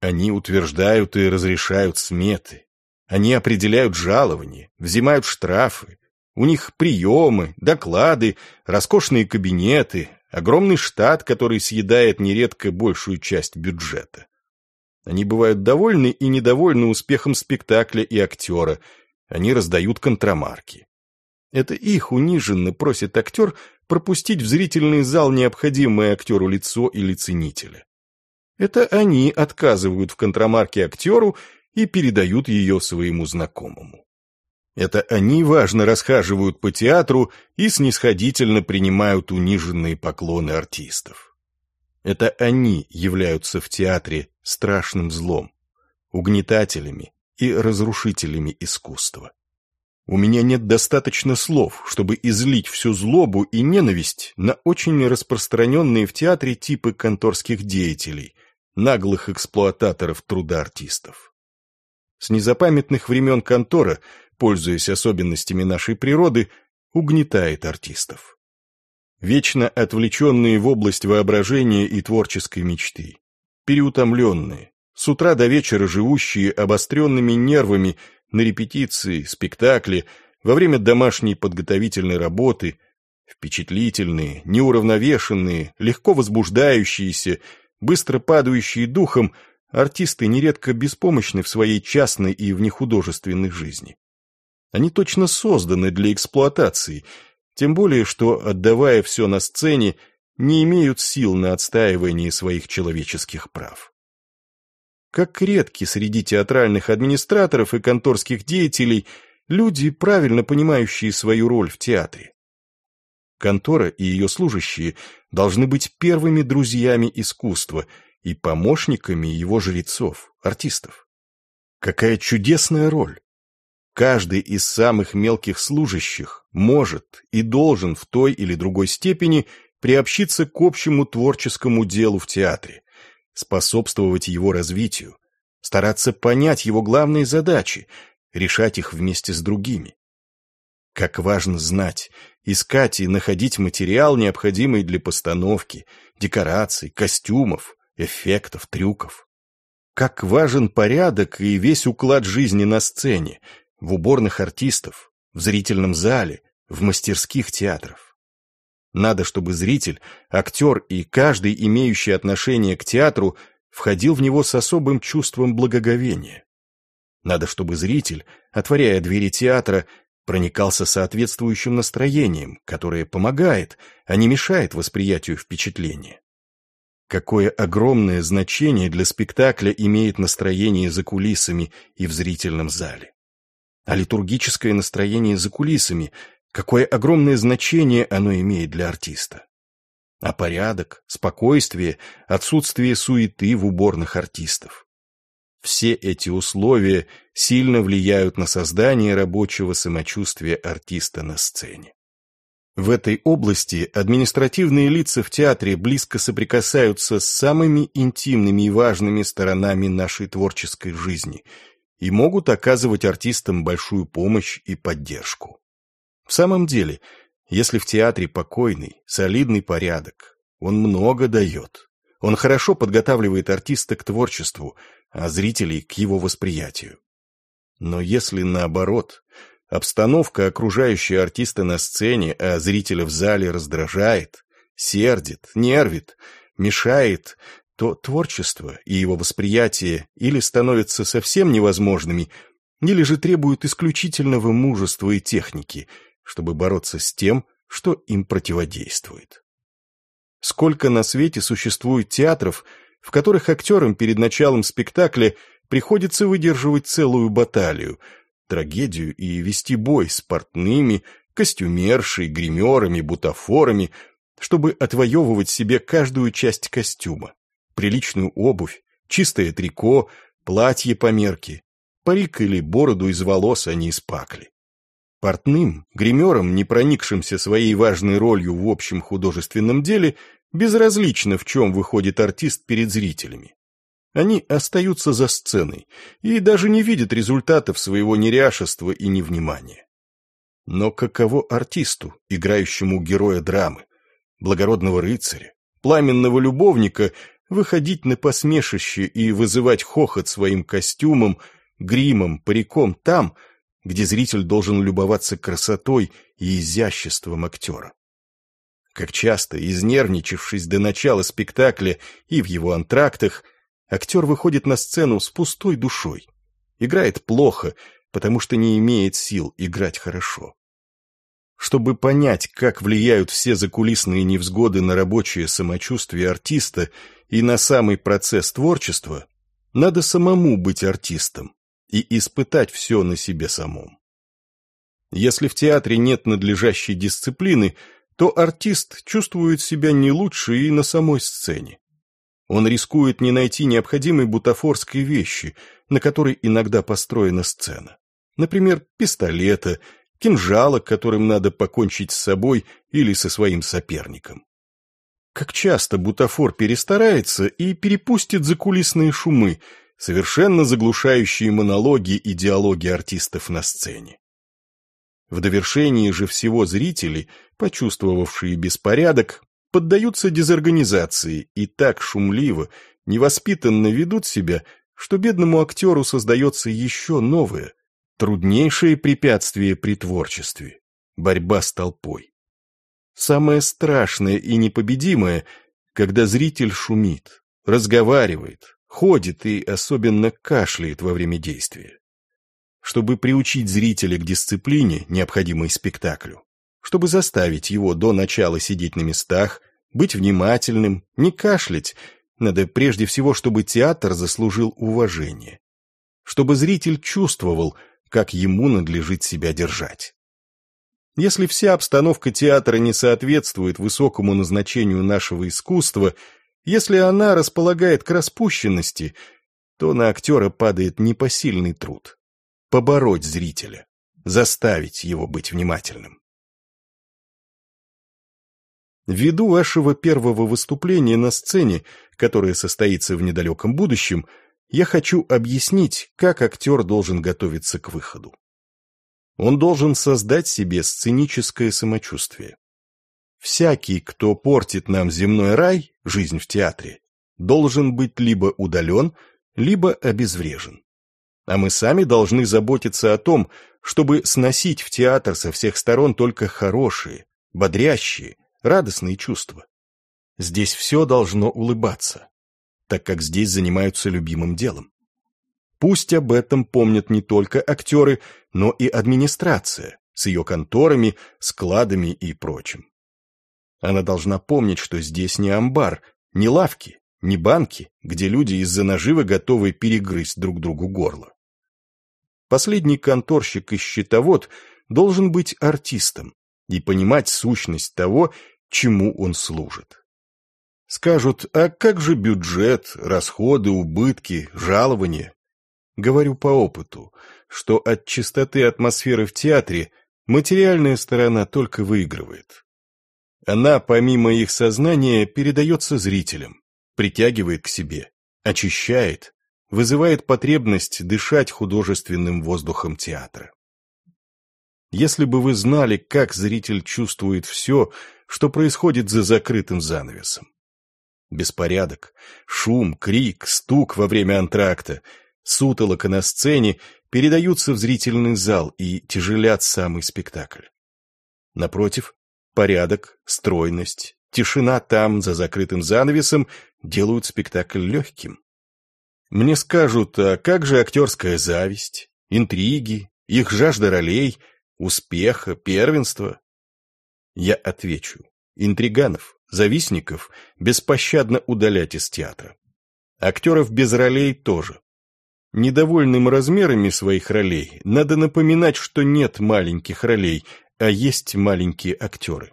Они утверждают и разрешают сметы. Они определяют жалования, взимают штрафы, у них приемы, доклады, роскошные кабинеты, огромный штат, который съедает нередко большую часть бюджета. Они бывают довольны и недовольны успехом спектакля и актера. Они раздают контрамарки. Это их униженно просит актер пропустить в зрительный зал необходимое актеру лицо или ценителя. Это они отказывают в контрамарке актеру и передают ее своему знакомому. Это они важно расхаживают по театру и снисходительно принимают униженные поклоны артистов. Это они являются в театре страшным злом, угнетателями и разрушителями искусства. У меня нет достаточно слов, чтобы излить всю злобу и ненависть на очень распространенные в театре типы конторских деятелей, наглых эксплуататоров труда артистов. С незапамятных времен контора – пользуясь особенностями нашей природы, угнетает артистов. Вечно отвлеченные в область воображения и творческой мечты, переутомленные, с утра до вечера живущие обостренными нервами на репетиции, спектакле, во время домашней подготовительной работы, впечатлительные, неуравновешенные, легко возбуждающиеся, быстро падающие духом, артисты нередко беспомощны в своей частной и внехудожественной жизни. Они точно созданы для эксплуатации, тем более, что, отдавая все на сцене, не имеют сил на отстаивание своих человеческих прав. Как редки среди театральных администраторов и конторских деятелей люди, правильно понимающие свою роль в театре. Контора и ее служащие должны быть первыми друзьями искусства и помощниками его жрецов, артистов. Какая чудесная роль! Каждый из самых мелких служащих может и должен в той или другой степени приобщиться к общему творческому делу в театре, способствовать его развитию, стараться понять его главные задачи, решать их вместе с другими. Как важно знать, искать и находить материал, необходимый для постановки, декораций, костюмов, эффектов, трюков. Как важен порядок и весь уклад жизни на сцене, в уборных артистов, в зрительном зале, в мастерских театров. Надо, чтобы зритель, актер и каждый, имеющий отношение к театру, входил в него с особым чувством благоговения. Надо, чтобы зритель, отворяя двери театра, проникался соответствующим настроением, которое помогает, а не мешает восприятию впечатления. Какое огромное значение для спектакля имеет настроение за кулисами и в зрительном зале. А литургическое настроение за кулисами, какое огромное значение оно имеет для артиста. А порядок, спокойствие, отсутствие суеты в уборных артистов. Все эти условия сильно влияют на создание рабочего самочувствия артиста на сцене. В этой области административные лица в театре близко соприкасаются с самыми интимными и важными сторонами нашей творческой жизни и могут оказывать артистам большую помощь и поддержку. В самом деле, если в театре покойный, солидный порядок, он много дает. Он хорошо подготавливает артиста к творчеству, а зрителей к его восприятию. Но если наоборот, обстановка, окружающая артиста на сцене, а зрителя в зале раздражает, сердит, нервит, мешает, то творчество и его восприятие или становятся совсем невозможными, или же требуют исключительного мужества и техники, чтобы бороться с тем, что им противодействует. Сколько на свете существует театров, в которых актерам перед началом спектакля приходится выдерживать целую баталию, трагедию и вести бой с портными, костюмершей, гримерами, бутафорами, чтобы отвоевывать себе каждую часть костюма, приличную обувь, чистое трико, платье по мерке, парик или бороду из волос, а не из пакли. Портным, гримерам, не проникшимся своей важной ролью в общем художественном деле, Безразлично, в чем выходит артист перед зрителями. Они остаются за сценой и даже не видят результатов своего неряшества и невнимания. Но каково артисту, играющему героя драмы, благородного рыцаря, пламенного любовника, выходить на посмешище и вызывать хохот своим костюмом, гримом, париком там, где зритель должен любоваться красотой и изяществом актера. Как часто, изнервничавшись до начала спектакля и в его антрактах, актер выходит на сцену с пустой душой. Играет плохо, потому что не имеет сил играть хорошо. Чтобы понять, как влияют все закулисные невзгоды на рабочее самочувствие артиста и на самый процесс творчества, надо самому быть артистом и испытать все на себе самом. Если в театре нет надлежащей дисциплины, то артист чувствует себя не лучше и на самой сцене. Он рискует не найти необходимой бутафорской вещи, на которой иногда построена сцена. Например, пистолета, кинжала, которым надо покончить с собой или со своим соперником. Как часто бутафор перестарается и перепустит закулисные шумы, совершенно заглушающие монологи и диалоги артистов на сцене. В довершении же всего зрители, почувствовавшие беспорядок, поддаются дезорганизации и так шумливо, невоспитанно ведут себя, что бедному актеру создается еще новое, труднейшее препятствие при творчестве – борьба с толпой. Самое страшное и непобедимое, когда зритель шумит, разговаривает, ходит и особенно кашляет во время действия чтобы приучить зрителя к дисциплине, необходимой спектаклю, чтобы заставить его до начала сидеть на местах, быть внимательным, не кашлять, надо прежде всего, чтобы театр заслужил уважение, чтобы зритель чувствовал, как ему надлежит себя держать. Если вся обстановка театра не соответствует высокому назначению нашего искусства, если она располагает к распущенности, то на актера падает непосильный труд побороть зрителя, заставить его быть внимательным. Ввиду вашего первого выступления на сцене, которое состоится в недалеком будущем, я хочу объяснить, как актер должен готовиться к выходу. Он должен создать себе сценическое самочувствие. Всякий, кто портит нам земной рай, жизнь в театре, должен быть либо удален, либо обезврежен. А мы сами должны заботиться о том, чтобы сносить в театр со всех сторон только хорошие, бодрящие, радостные чувства. Здесь все должно улыбаться, так как здесь занимаются любимым делом. Пусть об этом помнят не только актеры, но и администрация с ее конторами, складами и прочим. Она должна помнить, что здесь не амбар, не лавки, не банки, где люди из-за наживы готовы перегрызть друг другу горло. Последний конторщик и счетовод должен быть артистом и понимать сущность того, чему он служит. Скажут, а как же бюджет, расходы, убытки, жалования? Говорю по опыту, что от чистоты атмосферы в театре материальная сторона только выигрывает. Она, помимо их сознания, передается зрителям, притягивает к себе, очищает, вызывает потребность дышать художественным воздухом театра. Если бы вы знали, как зритель чувствует все, что происходит за закрытым занавесом. Беспорядок, шум, крик, стук во время антракта, сутолока на сцене передаются в зрительный зал и тяжелят самый спектакль. Напротив, порядок, стройность, тишина там, за закрытым занавесом, делают спектакль легким. Мне скажут, а как же актерская зависть, интриги, их жажда ролей, успеха, первенства? Я отвечу, интриганов, завистников беспощадно удалять из театра. Актеров без ролей тоже. Недовольным размерами своих ролей надо напоминать, что нет маленьких ролей, а есть маленькие актеры.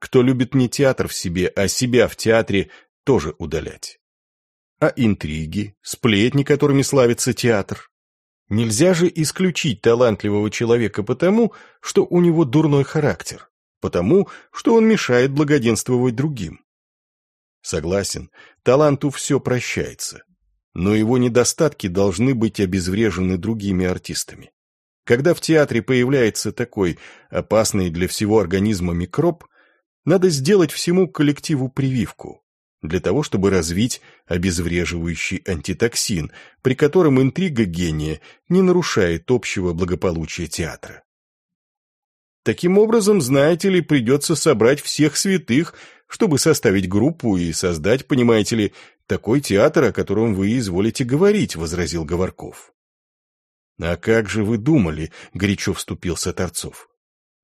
Кто любит не театр в себе, а себя в театре, тоже удалять. А интриги, сплетни, которыми славится театр? Нельзя же исключить талантливого человека потому, что у него дурной характер, потому, что он мешает благоденствовать другим. Согласен, таланту все прощается, но его недостатки должны быть обезврежены другими артистами. Когда в театре появляется такой опасный для всего организма микроб, надо сделать всему коллективу прививку, для того, чтобы развить обезвреживающий антитоксин, при котором интрига гения не нарушает общего благополучия театра. Таким образом, знаете ли, придется собрать всех святых, чтобы составить группу и создать, понимаете ли, такой театр, о котором вы изволите говорить, — возразил Говорков. — А как же вы думали, — горячо вступился Торцов.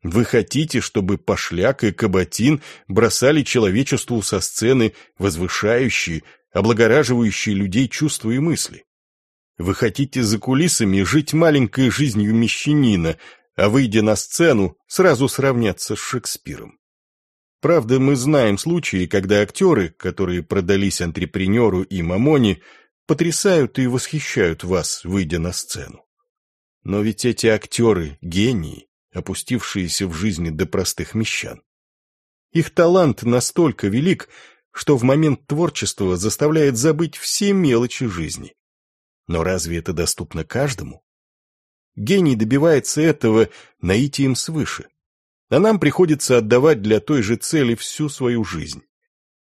Вы хотите, чтобы Пошляк и Каботин бросали человечеству со сцены возвышающие, облагораживающие людей чувства и мысли? Вы хотите за кулисами жить маленькой жизнью мещанина, а выйдя на сцену, сразу сравняться с Шекспиром? Правда, мы знаем случаи, когда актеры, которые продались антрепренеру и мамоне, потрясают и восхищают вас, выйдя на сцену. Но ведь эти актеры — гении, опустившиеся в жизни до простых мещан. Их талант настолько велик, что в момент творчества заставляет забыть все мелочи жизни. Но разве это доступно каждому? Гений добивается этого наитием свыше, а нам приходится отдавать для той же цели всю свою жизнь.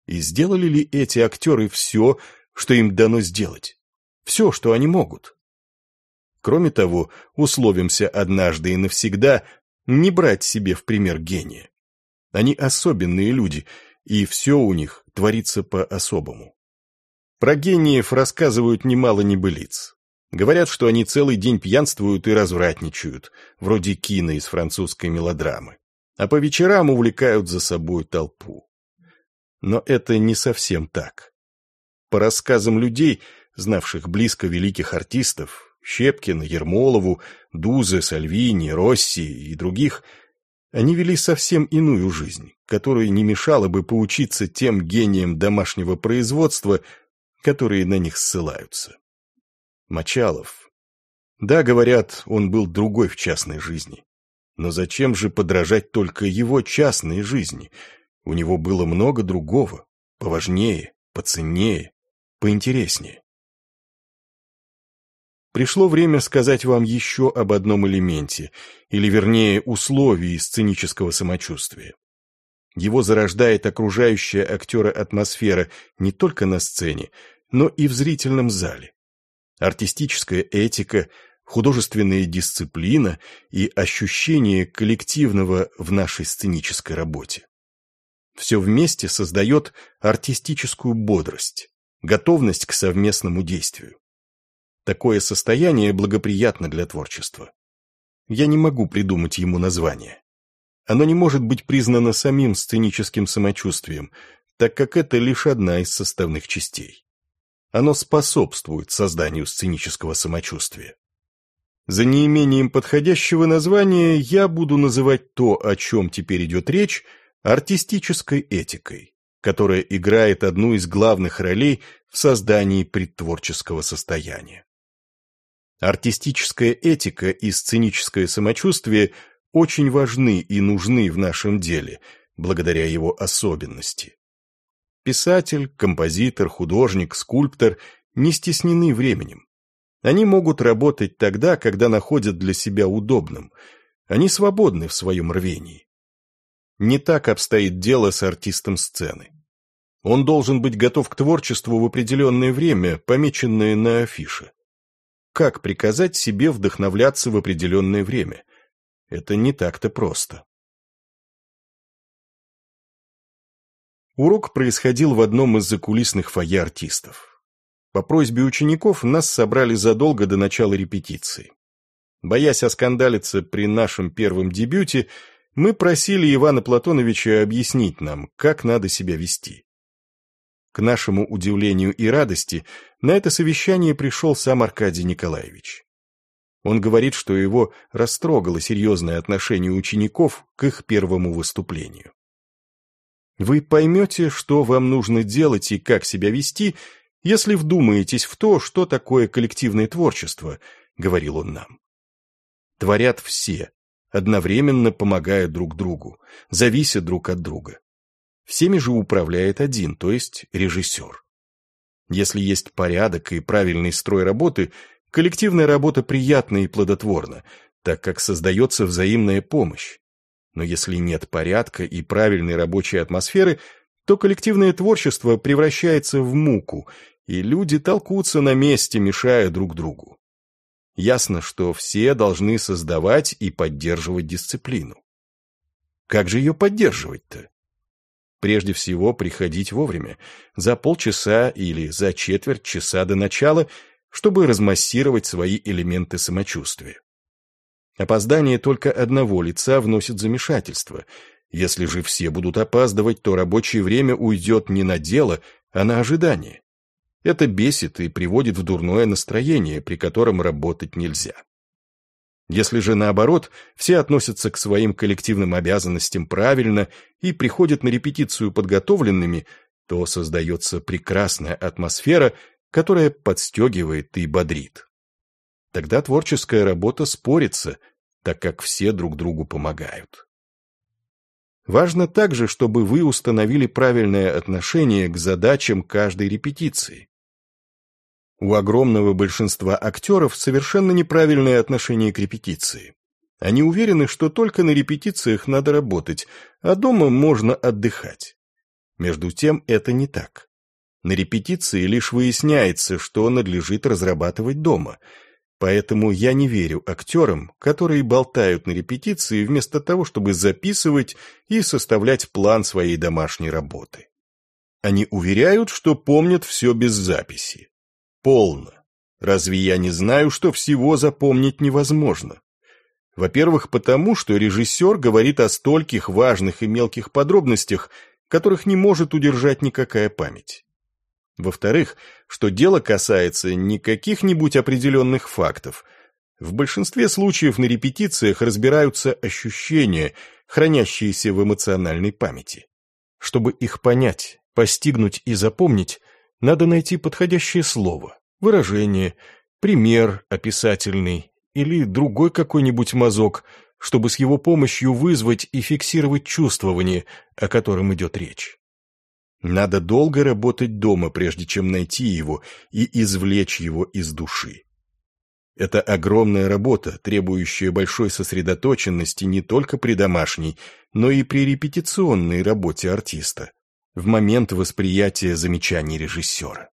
И сделали ли эти актеры все, что им дано сделать? Все, что они могут? Кроме того, условимся однажды и навсегда не брать себе в пример гения. Они особенные люди, и все у них творится по-особому. Про гениев рассказывают немало небылиц. Говорят, что они целый день пьянствуют и развратничают, вроде Кина из французской мелодрамы, а по вечерам увлекают за собой толпу. Но это не совсем так. По рассказам людей, знавших близко великих артистов, Щепкина, Ермолову, Дузе, Сальвини, Росси и других, они вели совсем иную жизнь, которая не мешала бы поучиться тем гениям домашнего производства, которые на них ссылаются. Мочалов. Да, говорят, он был другой в частной жизни. Но зачем же подражать только его частной жизни? У него было много другого, поважнее, поценнее, поинтереснее. пришло время сказать вам еще об одном элементе, или вернее условии сценического самочувствия. Его зарождает окружающая актера атмосфера не только на сцене, но и в зрительном зале. Артистическая этика, художественная дисциплина и ощущение коллективного в нашей сценической работе. Все вместе создает артистическую бодрость, готовность к совместному действию. Такое состояние благоприятно для творчества. Я не могу придумать ему название. Оно не может быть признано самим сценическим самочувствием, так как это лишь одна из составных частей. Оно способствует созданию сценического самочувствия. За неимением подходящего названия я буду называть то, о чем теперь идет речь, артистической этикой, которая играет одну из главных ролей в создании предтворческого состояния. Артистическая этика и сценическое самочувствие очень важны и нужны в нашем деле, благодаря его особенности. Писатель, композитор, художник, скульптор не стеснены временем. Они могут работать тогда, когда находят для себя удобным. Они свободны в своем рвении. Не так обстоит дело с артистом сцены. Он должен быть готов к творчеству в определенное время, помеченное на афише. Как приказать себе вдохновляться в определенное время? Это не так-то просто. Урок происходил в одном из закулисных фойе артистов. По просьбе учеников нас собрали задолго до начала репетиции. Боясь оскандалиться при нашем первом дебюте, мы просили Ивана Платоновича объяснить нам, как надо себя вести. К нашему удивлению и радости, на это совещание пришел сам Аркадий Николаевич. Он говорит, что его растрогало серьезное отношение учеников к их первому выступлению. Вы поймете, что вам нужно делать и как себя вести, если вдумаетесь в то, что такое коллективное творчество, говорил он нам. Творят все, одновременно помогая друг другу, завися друг от друга. Всеми же управляет один, то есть режиссер. Если есть порядок и правильный строй работы, коллективная работа приятна и плодотворна, так как создается взаимная помощь. Но если нет порядка и правильной рабочей атмосферы, то коллективное творчество превращается в муку, и люди толкутся на месте, мешая друг другу. Ясно, что все должны создавать и поддерживать дисциплину. Как же ее поддерживать-то? Прежде всего, приходить вовремя, за полчаса или за четверть часа до начала, чтобы размассировать свои элементы самочувствия. Опоздание только одного лица вносит замешательство. Если же все будут опаздывать, то рабочее время уйдет не на дело, а на ожидание. Это бесит и приводит в дурное настроение, при котором работать нельзя. Если же наоборот, все относятся к своим коллективным обязанностям правильно и приходят на репетицию подготовленными, то создается прекрасная атмосфера, которая подстегивает и бодрит. Тогда творческая работа спорится, так как все друг другу помогают. Важно также, чтобы вы установили правильное отношение к задачам каждой репетиции. У огромного большинства актеров совершенно неправильное отношение к репетиции. Они уверены, что только на репетициях надо работать, а дома можно отдыхать. Между тем, это не так. На репетиции лишь выясняется, что надлежит разрабатывать дома. Поэтому я не верю актерам, которые болтают на репетиции вместо того, чтобы записывать и составлять план своей домашней работы. Они уверяют, что помнят все без записи. Полно. Разве я не знаю, что всего запомнить невозможно? Во-первых, потому что режиссер говорит о стольких важных и мелких подробностях, которых не может удержать никакая память. Во-вторых, что дело касается не каких-нибудь определенных фактов. В большинстве случаев на репетициях разбираются ощущения, хранящиеся в эмоциональной памяти. Чтобы их понять, постигнуть и запомнить, надо найти подходящее слово, выражение, пример описательный или другой какой-нибудь мазок, чтобы с его помощью вызвать и фиксировать чувствование, о котором идет речь. Надо долго работать дома, прежде чем найти его и извлечь его из души. Это огромная работа, требующая большой сосредоточенности не только при домашней, но и при репетиционной работе артиста, в момент восприятия замечаний режиссера.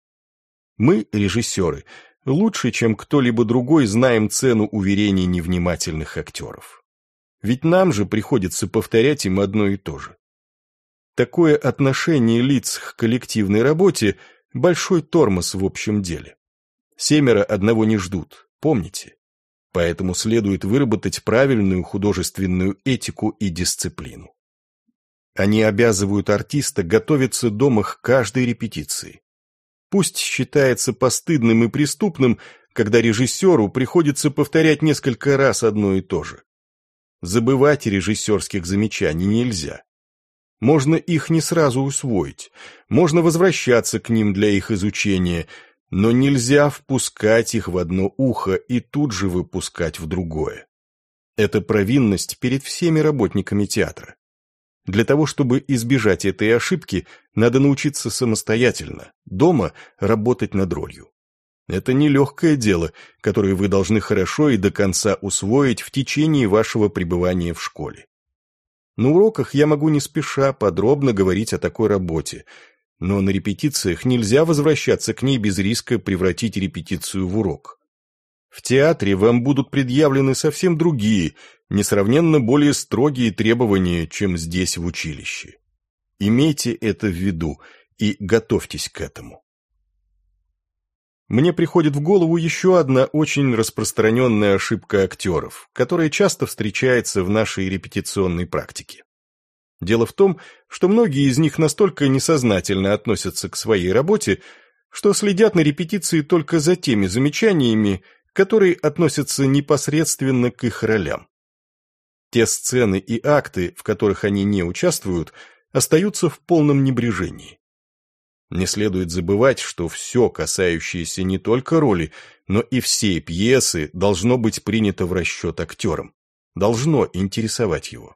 Мы, режиссеры, лучше, чем кто-либо другой, знаем цену уверений невнимательных актеров. Ведь нам же приходится повторять им одно и то же. Такое отношение лиц к коллективной работе – большой тормоз в общем деле. Семеро одного не ждут, помните? Поэтому следует выработать правильную художественную этику и дисциплину. Они обязывают артиста готовиться дома к каждой репетиции. Пусть считается постыдным и преступным, когда режиссеру приходится повторять несколько раз одно и то же. Забывать режиссерских замечаний нельзя. Можно их не сразу усвоить, можно возвращаться к ним для их изучения, но нельзя впускать их в одно ухо и тут же выпускать в другое. Это провинность перед всеми работниками театра. Для того, чтобы избежать этой ошибки, надо научиться самостоятельно, дома работать над ролью. Это нелегкое дело, которое вы должны хорошо и до конца усвоить в течение вашего пребывания в школе. На уроках я могу не спеша подробно говорить о такой работе, но на репетициях нельзя возвращаться к ней без риска превратить репетицию в урок. В театре вам будут предъявлены совсем другие, несравненно более строгие требования, чем здесь в училище. Имейте это в виду и готовьтесь к этому. Мне приходит в голову еще одна очень распространенная ошибка актеров, которая часто встречается в нашей репетиционной практике. Дело в том, что многие из них настолько несознательно относятся к своей работе, что следят на репетиции только за теми замечаниями, которые относятся непосредственно к их ролям. Те сцены и акты, в которых они не участвуют, остаются в полном небрежении. Не следует забывать, что все, касающееся не только роли, но и всей пьесы, должно быть принято в расчет актером, должно интересовать его.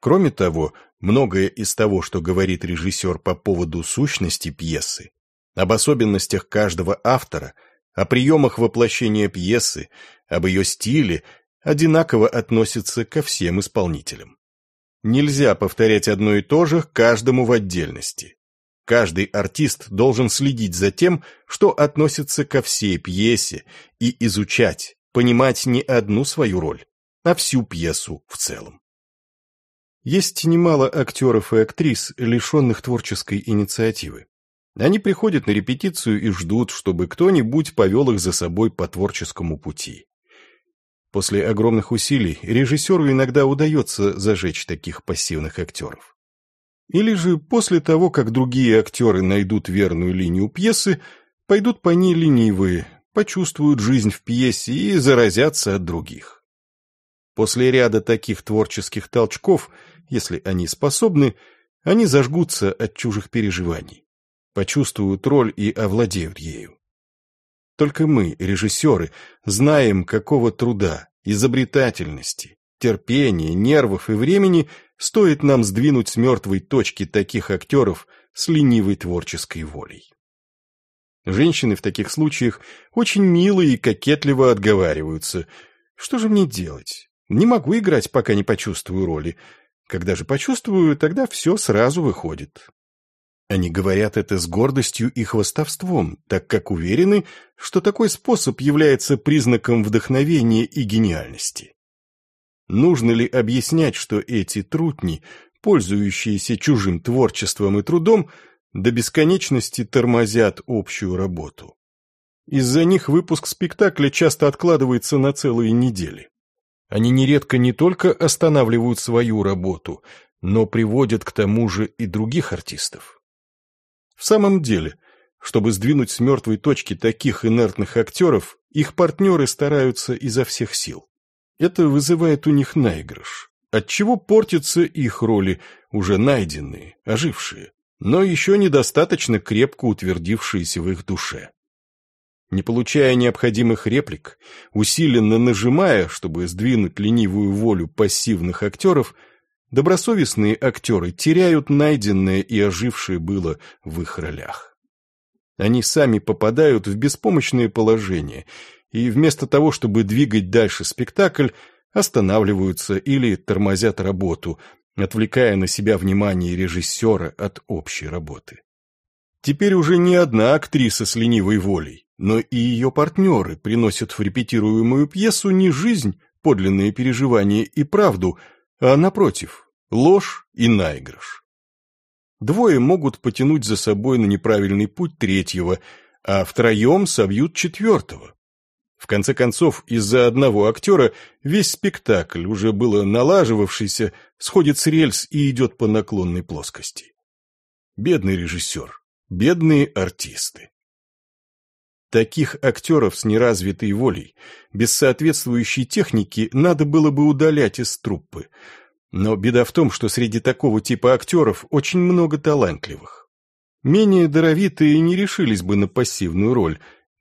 Кроме того, многое из того, что говорит режиссер по поводу сущности пьесы, об особенностях каждого автора, о приемах воплощения пьесы, об ее стиле, одинаково относится ко всем исполнителям. Нельзя повторять одно и то же каждому в отдельности. Каждый артист должен следить за тем, что относится ко всей пьесе, и изучать, понимать не одну свою роль, а всю пьесу в целом. Есть немало актеров и актрис, лишенных творческой инициативы. Они приходят на репетицию и ждут, чтобы кто-нибудь повел их за собой по творческому пути. После огромных усилий режиссеру иногда удается зажечь таких пассивных актеров. Или же после того, как другие актеры найдут верную линию пьесы, пойдут по ней ленивые, почувствуют жизнь в пьесе и заразятся от других. После ряда таких творческих толчков – если они способны, они зажгутся от чужих переживаний, почувствуют роль и овладеют ею. Только мы, режиссеры, знаем, какого труда, изобретательности, терпения, нервов и времени стоит нам сдвинуть с мертвой точки таких актеров с ленивой творческой волей. Женщины в таких случаях очень мило и кокетливо отговариваются. Что же мне делать? Не могу играть, пока не почувствую роли. Когда же почувствую, тогда все сразу выходит. Они говорят это с гордостью и хвастовством, так как уверены, что такой способ является признаком вдохновения и гениальности. Нужно ли объяснять, что эти трутни, пользующиеся чужим творчеством и трудом, до бесконечности тормозят общую работу? Из-за них выпуск спектакля часто откладывается на целые недели. Они нередко не только останавливают свою работу, но приводят к тому же и других артистов. В самом деле, чтобы сдвинуть с мертвой точки таких инертных актеров, их партнеры стараются изо всех сил. Это вызывает у них наигрыш, отчего портятся их роли, уже найденные, ожившие, но еще недостаточно крепко утвердившиеся в их душе. Не получая необходимых реплик, усиленно нажимая, чтобы сдвинуть ленивую волю пассивных актеров, добросовестные актеры теряют найденное и ожившее было в их ролях. Они сами попадают в беспомощное положение и вместо того, чтобы двигать дальше спектакль, останавливаются или тормозят работу, отвлекая на себя внимание режиссера от общей работы. Теперь уже не одна актриса с ленивой волей, но и ее партнеры приносят в репетируемую пьесу не жизнь, подлинные переживания и правду, а, напротив, ложь и наигрыш. Двое могут потянуть за собой на неправильный путь третьего, а втроем собьют четвертого. В конце концов, из-за одного актера весь спектакль, уже было налаживавшийся, сходит с рельс и идет по наклонной плоскости. Бедный режиссер, бедные артисты. Таких актеров с неразвитой волей, без соответствующей техники, надо было бы удалять из труппы. Но беда в том, что среди такого типа актеров очень много талантливых. Менее даровитые не решились бы на пассивную роль,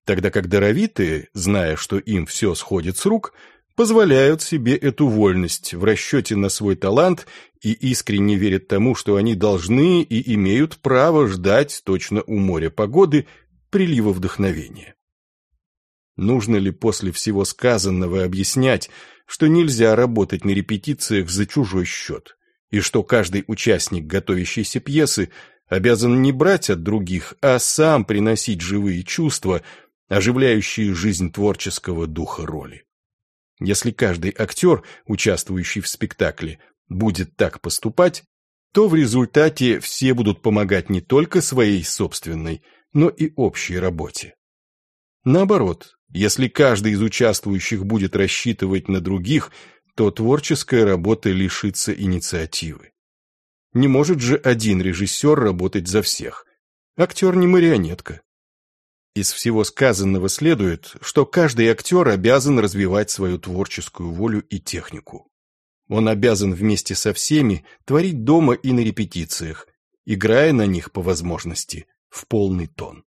тогда как даровитые, зная, что им все сходит с рук, позволяют себе эту вольность в расчете на свой талант и искренне верят тому, что они должны и имеют право ждать точно у моря погоды прилива вдохновения. Нужно ли после всего сказанного объяснять, что нельзя работать на репетициях за чужой счет, и что каждый участник готовящейся пьесы обязан не брать от других, а сам приносить живые чувства, оживляющие жизнь творческого духа роли. Если каждый актер, участвующий в спектакле, будет так поступать, то в результате все будут помогать не только своей собственной, но и общей работе. Наоборот, если каждый из участвующих будет рассчитывать на других, то творческая работа лишится инициативы. Не может же один режиссер работать за всех. Актер не марионетка. Из всего сказанного следует, что каждый актер обязан развивать свою творческую волю и технику. Он обязан вместе со всеми творить дома и на репетициях, играя на них по возможности в полный тон.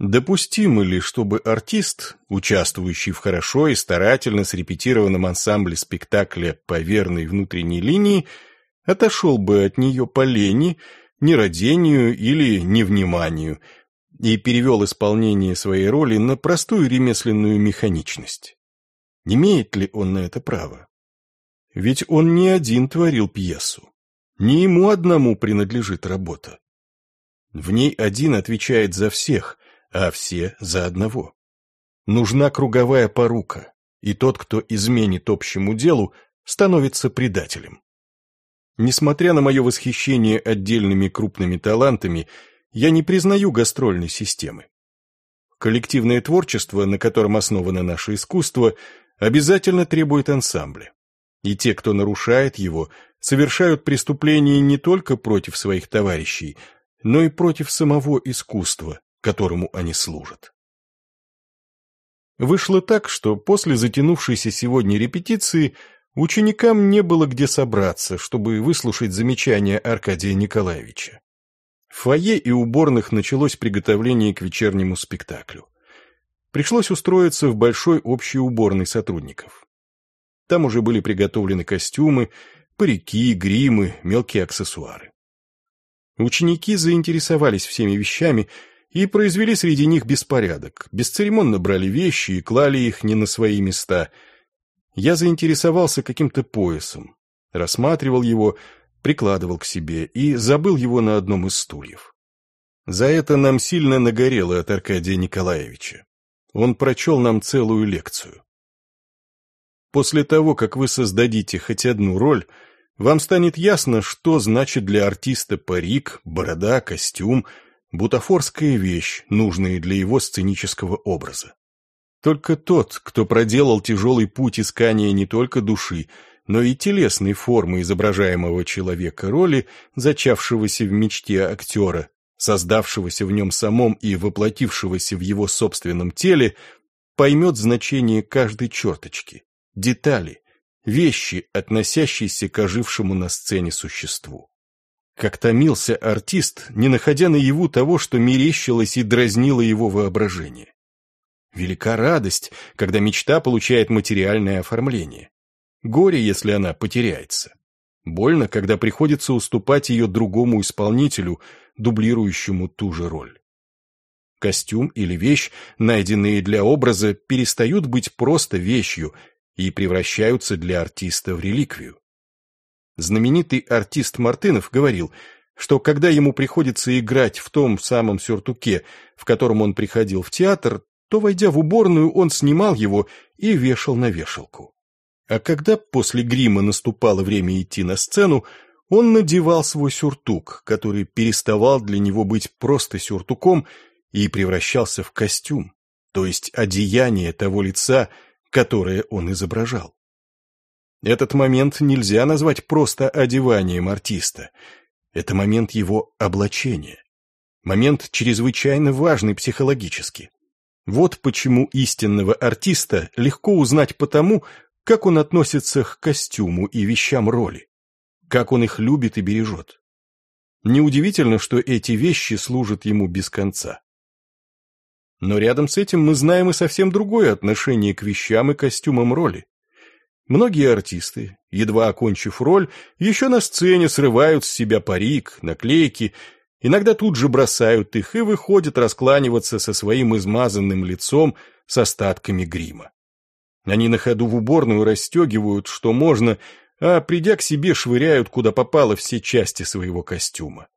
Допустимо ли, чтобы артист, участвующий в хорошо и старательно срепетированном ансамбле спектакля по верной внутренней линии, отошел бы от нее по лени, нерадению или невниманию и перевел исполнение своей роли на простую ремесленную механичность? Имеет ли он на это право? Ведь он не один творил пьесу. Не ему одному принадлежит работа. В ней один отвечает за всех, а все за одного. Нужна круговая порука, и тот, кто изменит общему делу, становится предателем. Несмотря на мое восхищение отдельными крупными талантами, я не признаю гастрольной системы. Коллективное творчество, на котором основано наше искусство, обязательно требует ансамбля. И те, кто нарушает его, совершают преступления не только против своих товарищей, но и против самого искусства, которому они служат. Вышло так, что после затянувшейся сегодня репетиции ученикам не было где собраться, чтобы выслушать замечания Аркадия Николаевича. В фойе и уборных началось приготовление к вечернему спектаклю. Пришлось устроиться в большой общей уборной сотрудников. Там уже были приготовлены костюмы, парики, гримы, мелкие аксессуары. Ученики заинтересовались всеми вещами и произвели среди них беспорядок, бесцеремонно брали вещи и клали их не на свои места. Я заинтересовался каким-то поясом, рассматривал его, прикладывал к себе и забыл его на одном из стульев. За это нам сильно нагорело от Аркадия Николаевича. Он прочел нам целую лекцию. После того, как вы создадите хоть одну роль, вам станет ясно, что значит для артиста парик, борода, костюм, бутафорская вещь, нужная для его сценического образа. Только тот, кто проделал тяжелый путь искания не только души, но и телесной формы изображаемого человека роли, зачавшегося в мечте актера, создавшегося в нем самом и воплотившегося в его собственном теле, поймет значение каждой черточки, детали, вещи, относящиеся к ожившему на сцене существу. Как томился артист, не находя наяву того, что мерещилось и дразнило его воображение. Велика радость, когда мечта получает материальное оформление. Горе, если она потеряется. Больно, когда приходится уступать ее другому исполнителю, дублирующему ту же роль. Костюм или вещь, найденные для образа, перестают быть просто вещью и превращаются для артиста в реликвию. Знаменитый артист Мартынов говорил, что когда ему приходится играть в том самом сюртуке, в котором он приходил в театр, то, войдя в уборную, он снимал его и вешал на вешалку. А когда после грима наступало время идти на сцену, он надевал свой сюртук, который переставал для него быть просто сюртуком и превращался в костюм, то есть одеяние того лица, которое он изображал. Этот момент нельзя назвать просто одеванием артиста. Это момент его облачения. Момент чрезвычайно важный психологически. Вот почему истинного артиста легко узнать по тому, как он относится к костюму и вещам роли, как он их любит и бережет. Неудивительно, что эти вещи служат ему без конца. Но рядом с этим мы знаем и совсем другое отношение к вещам и костюмам роли. Многие артисты, едва окончив роль, еще на сцене срывают с себя парик, наклейки, иногда тут же бросают их и выходят раскланиваться со своим измазанным лицом с остатками грима. Они на ходу в уборную расстегивают, что можно, а придя к себе швыряют куда попало все части своего костюма.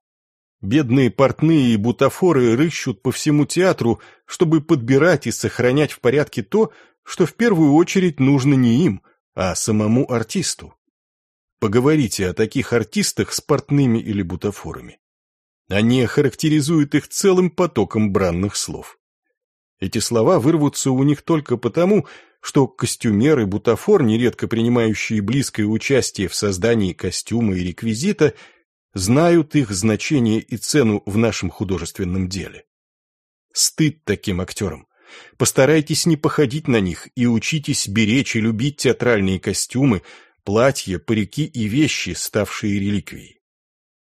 Бедные портные и бутафоры рыщут по всему театру, чтобы подбирать и сохранять в порядке то, что в первую очередь нужно не им – а самому артисту. Поговорите о таких артистах с портными или бутафорами. Они характеризуют их целым потоком бранных слов. Эти слова вырвутся у них только потому, что костюмер и бутафор, нередко принимающие близкое участие в создании костюма и реквизита, знают их значение и цену в нашем художественном деле. Стыд таким актерам. Постарайтесь не походить на них и учитесь беречь и любить театральные костюмы, платья, парики и вещи, ставшие реликвией.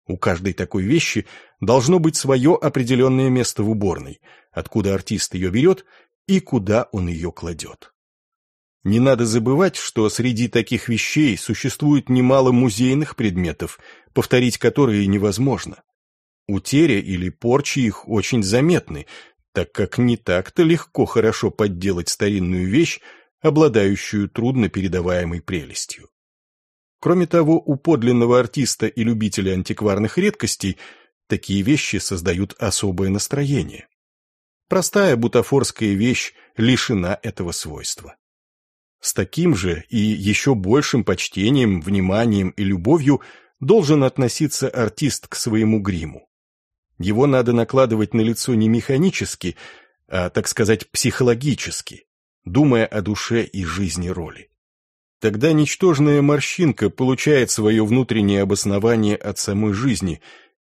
У каждой такой вещи должно быть свое определенное место в уборной, откуда артист ее берет и куда он ее кладет. Не надо забывать, что среди таких вещей существует немало музейных предметов, повторить которые невозможно. Утеря или порчи их очень заметны, так как не так-то легко хорошо подделать старинную вещь, обладающую трудно передаваемой прелестью. Кроме того, у подлинного артиста и любителя антикварных редкостей такие вещи создают особое настроение. Простая бутафорская вещь лишена этого свойства. С таким же и еще большим почтением, вниманием и любовью должен относиться артист к своему гриму. Его надо накладывать на лицо не механически, а, так сказать, психологически, думая о душе и жизни роли. Тогда ничтожная морщинка получает свое внутреннее обоснование от самой жизни,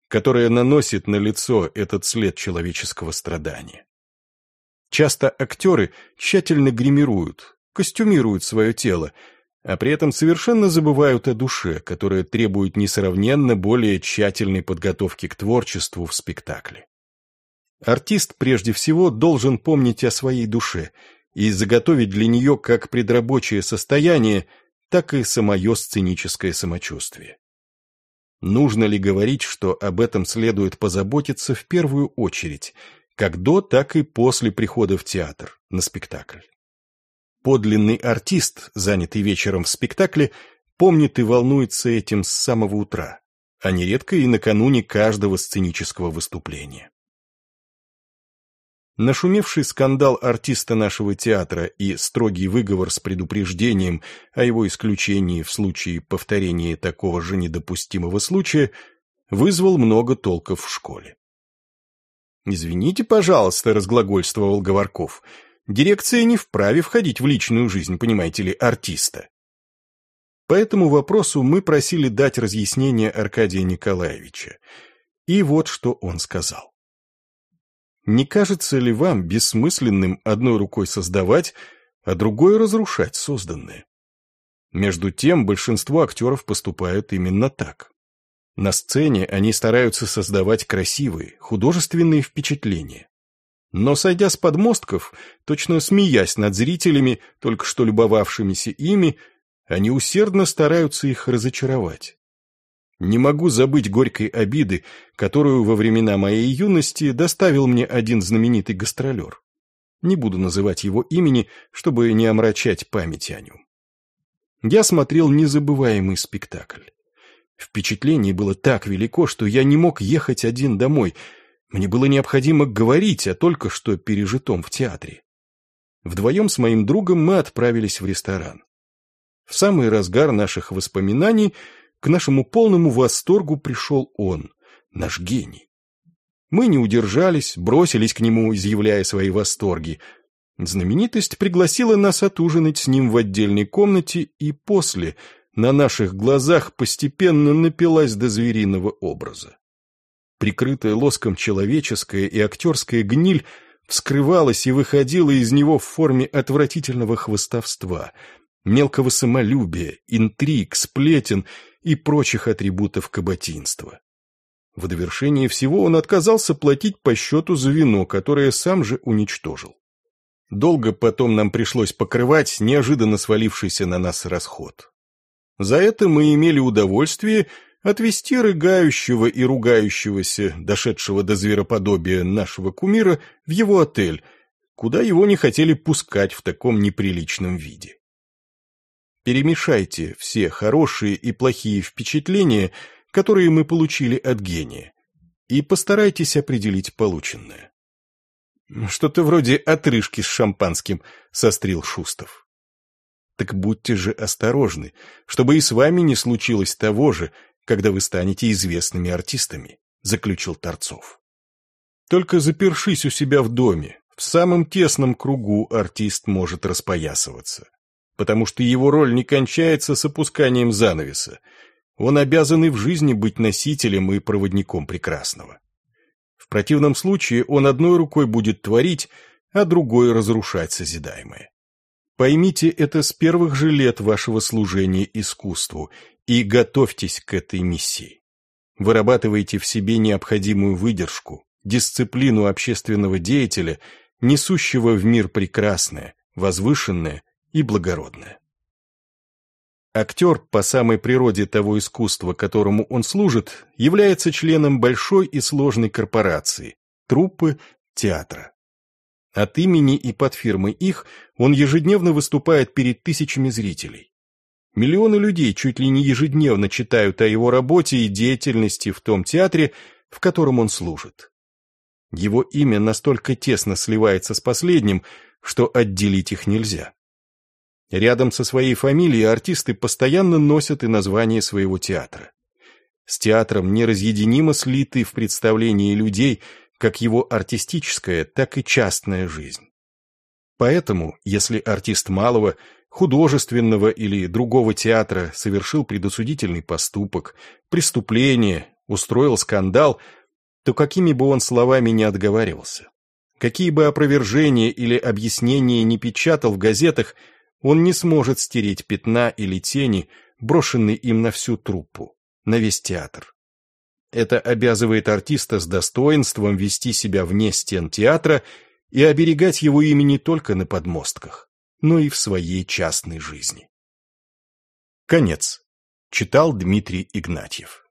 которая наносит на лицо этот след человеческого страдания. Часто актеры тщательно гримируют, костюмируют свое тело, а при этом совершенно забывают о душе, которая требует несравненно более тщательной подготовки к творчеству в спектакле. Артист прежде всего должен помнить о своей душе и заготовить для нее как предрабочее состояние, так и самое сценическое самочувствие. Нужно ли говорить, что об этом следует позаботиться в первую очередь, как до, так и после прихода в театр, на спектакль? Подлинный артист, занятый вечером в спектакле, помнит и волнуется этим с самого утра, а нередко и накануне каждого сценического выступления. Нашумевший скандал артиста нашего театра и строгий выговор с предупреждением о его исключении в случае повторения такого же недопустимого случая вызвал много толков в школе. «Извините, пожалуйста», — разглагольствовал Говорков, — Дирекция не вправе входить в личную жизнь, понимаете ли, артиста. По этому вопросу мы просили дать разъяснение Аркадия Николаевича. И вот что он сказал. Не кажется ли вам бессмысленным одной рукой создавать, а другой разрушать созданное? Между тем, большинство актеров поступают именно так. На сцене они стараются создавать красивые, художественные впечатления. Но, сойдя с подмостков, точно смеясь над зрителями, только что любовавшимися ими, они усердно стараются их разочаровать. Не могу забыть горькой обиды, которую во времена моей юности доставил мне один знаменитый гастролер. Не буду называть его имени, чтобы не омрачать память о нем. Я смотрел незабываемый спектакль. Впечатление было так велико, что я не мог ехать один домой. Мне было необходимо говорить о только что пережитом в театре. Вдвоем с моим другом мы отправились в ресторан. В самый разгар наших воспоминаний к нашему полному восторгу пришел он, наш гений. Мы не удержались, бросились к нему, изъявляя свои восторги. Знаменитость пригласила нас отужинать с ним в отдельной комнате и после, на наших глазах, постепенно напилась до звериного образа. Прикрытая лоском человеческая и актерская гниль вскрывалась и выходила из него в форме отвратительного хвостовства, мелкого самолюбия, интриг, сплетен и прочих атрибутов каботинства. В довершение всего он отказался платить по счету за вино, которое сам же уничтожил. Долго потом нам пришлось покрывать неожиданно свалившийся на нас расход. За это мы имели удовольствие отвести рыгающего и ругающегося, дошедшего до звероподобия нашего кумира, в его отель, куда его не хотели пускать в таком неприличном виде. Перемешайте все хорошие и плохие впечатления, которые мы получили от гения, и постарайтесь определить полученное. Что-то вроде отрыжки с шампанским, сострил Шустов. Так будьте же осторожны, чтобы и с вами не случилось того же, когда вы станете известными артистами, заключил Торцов. Только запершись у себя в доме, в самом тесном кругу артист может распоясываться, потому что его роль не кончается с опусканием занавеса, он обязан и в жизни быть носителем и проводником прекрасного. В противном случае он одной рукой будет творить, а другой разрушать созидаемое. Поймите это с первых же лет вашего служения искусству и готовьтесь к этой миссии. Вырабатывайте в себе необходимую выдержку, дисциплину общественного деятеля, несущего в мир прекрасное, возвышенное и благородное. Актер, по самой природе того искусства, которому он служит, является членом большой и сложной корпорации, труппы, театра. От имени и под фирмой их он ежедневно выступает перед тысячами зрителей. Миллионы людей чуть ли не ежедневно читают о его работе и деятельности в том театре, в котором он служит. Его имя настолько тесно сливается с последним, что отделить их нельзя. Рядом со своей фамилией артисты постоянно носят и название своего театра. С театром неразъединимо слиты в представлении людей как его артистическая, так и частная жизнь. Поэтому, если артист малого, художественного или другого театра совершил предосудительный поступок, преступление, устроил скандал, то какими бы он словами ни отговаривался, какие бы опровержения или объяснения не печатал в газетах, он не сможет стереть пятна или тени, брошенные им на всю труппу, на весь театр. Это обязывает артиста с достоинством вести себя вне стен театра и оберегать его имя не только на подмостках, но и в своей частной жизни. Конец. Читал Дмитрий Игнатьев.